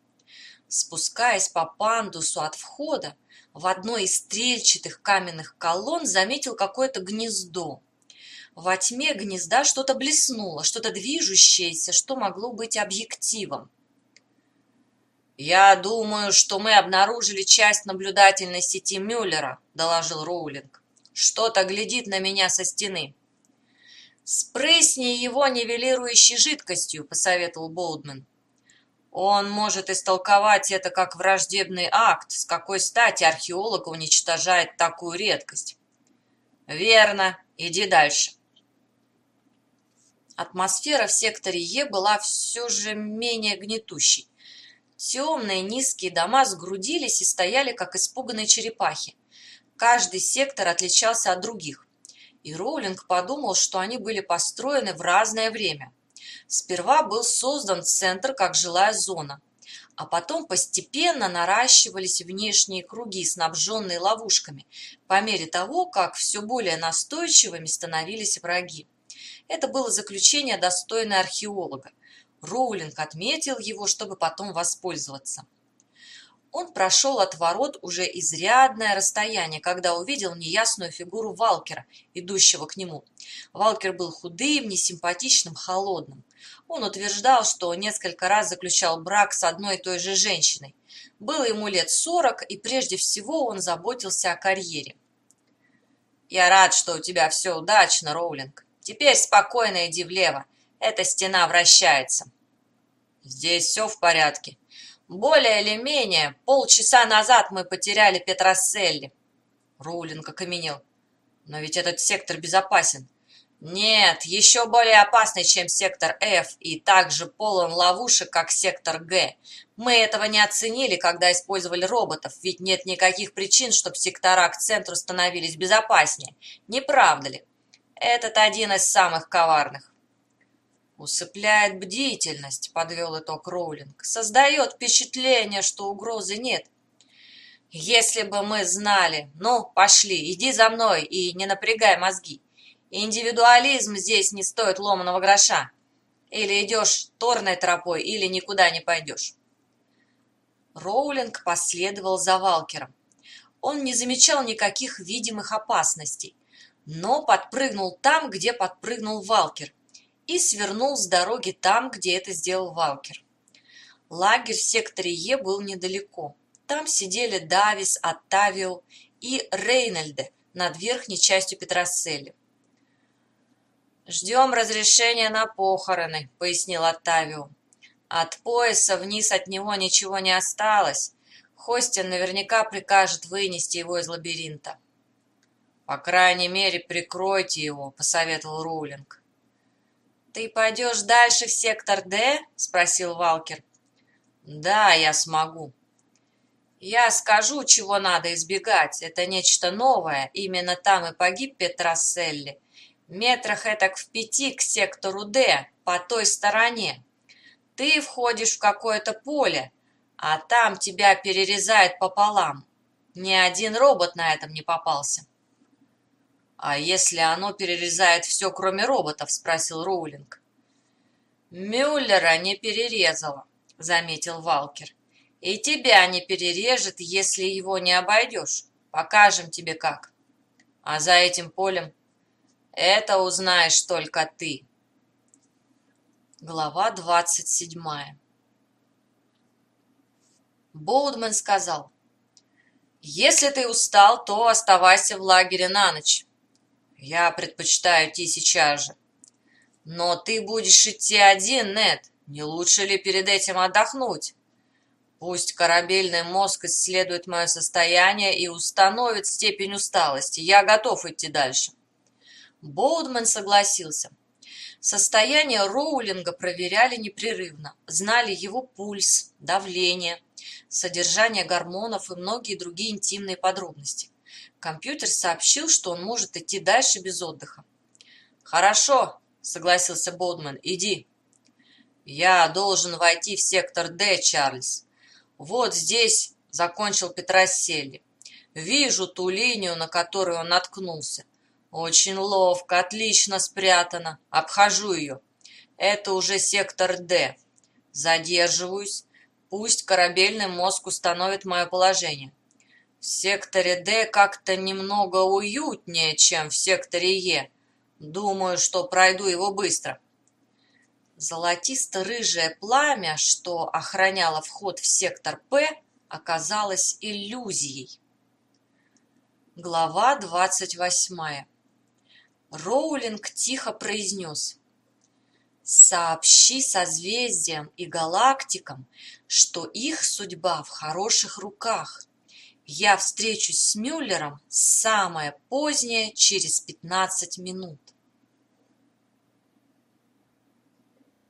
Спускаясь по пандусу от входа, в одной из стрельчатых каменных колонн заметил какое-то гнездо. Во тьме гнезда что-то блеснуло, что-то движущееся, что могло быть объективом. «Я думаю, что мы обнаружили часть наблюдательной сети Мюллера», – доложил Роулинг. «Что-то глядит на меня со стены». «Спрысни его нивелирующей жидкостью», – посоветовал Болдман. «Он может истолковать это как враждебный акт, с какой стати археолог уничтожает такую редкость». «Верно. Иди дальше». Атмосфера в секторе Е была все же менее гнетущей. Темные низкие дома сгрудились и стояли, как испуганные черепахи. Каждый сектор отличался от других. И Роулинг подумал, что они были построены в разное время. Сперва был создан центр как жилая зона, а потом постепенно наращивались внешние круги, снабженные ловушками, по мере того, как все более настойчивыми становились враги. Это было заключение, достойное археолога. Роулинг отметил его, чтобы потом воспользоваться. Он прошел от ворот уже изрядное расстояние, когда увидел неясную фигуру Валкера, идущего к нему. Валкер был худым, несимпатичным, холодным. Он утверждал, что несколько раз заключал брак с одной и той же женщиной. Было ему лет сорок, и прежде всего он заботился о карьере. «Я рад, что у тебя все удачно, Роулинг. Теперь спокойно иди влево. Эта стена вращается. Здесь все в порядке. Более или менее, полчаса назад мы потеряли Петросселли. Роулинг окаменел. Но ведь этот сектор безопасен. Нет, еще более опасный, чем сектор F, и также полон ловушек, как сектор Г. Мы этого не оценили, когда использовали роботов, ведь нет никаких причин, чтобы сектора к центру становились безопаснее. Не правда ли? Этот один из самых коварных. Усыпляет бдительность, подвел итог Роулинг. Создает впечатление, что угрозы нет. Если бы мы знали... Ну, пошли, иди за мной и не напрягай мозги. Индивидуализм здесь не стоит ломаного гроша. Или идешь торной тропой, или никуда не пойдешь. Роулинг последовал за Валкером. Он не замечал никаких видимых опасностей, но подпрыгнул там, где подпрыгнул Валкер, и свернул с дороги там, где это сделал Валкер. Лагерь в секторе Е был недалеко. Там сидели Давис, Оттавио и Рейнольде над верхней частью Петросселли. «Ждем разрешения на похороны», — пояснил Оттавио. «От пояса вниз от него ничего не осталось. Хостин наверняка прикажет вынести его из лабиринта». «По крайней мере, прикройте его», — посоветовал Рулинг. «Ты пойдешь дальше в сектор Д?» — спросил Валкер. «Да, я смогу». «Я скажу, чего надо избегать. Это нечто новое. Именно там и погиб Петросселли метрах этак в пяти к сектору Д, по той стороне. Ты входишь в какое-то поле, а там тебя перерезает пополам. Ни один робот на этом не попался. «А если оно перерезает все, кроме роботов?» – спросил Роулинг. «Мюллера не перерезало», – заметил Валкер. «И тебя не перережет, если его не обойдешь. Покажем тебе как. А за этим полем это узнаешь только ты. Глава двадцать седьмая. Боудман сказал, «Если ты устал, то оставайся в лагере на ночь. Я предпочитаю идти сейчас же. Но ты будешь идти один, Нед. Не лучше ли перед этим отдохнуть? Пусть корабельный мозг исследует мое состояние и установит степень усталости. Я готов идти дальше». Боудман согласился. Состояние Роулинга проверяли непрерывно, знали его пульс, давление, содержание гормонов и многие другие интимные подробности. Компьютер сообщил, что он может идти дальше без отдыха. «Хорошо», — согласился Боудман, — «иди». «Я должен войти в сектор Д, Чарльз. Вот здесь», — закончил Петросселли. «Вижу ту линию, на которую он наткнулся. Очень ловко, отлично спрятано. Обхожу ее. Это уже сектор Д. Задерживаюсь. Пусть корабельный мозг установит мое положение. В секторе Д как-то немного уютнее, чем в секторе Е. Думаю, что пройду его быстро. Золотисто-рыжее пламя, что охраняло вход в сектор П, оказалось иллюзией. Глава двадцать восьмая. Роулинг тихо произнес «Сообщи созвездиям и галактикам, что их судьба в хороших руках. Я встречусь с Мюллером самое позднее через пятнадцать минут».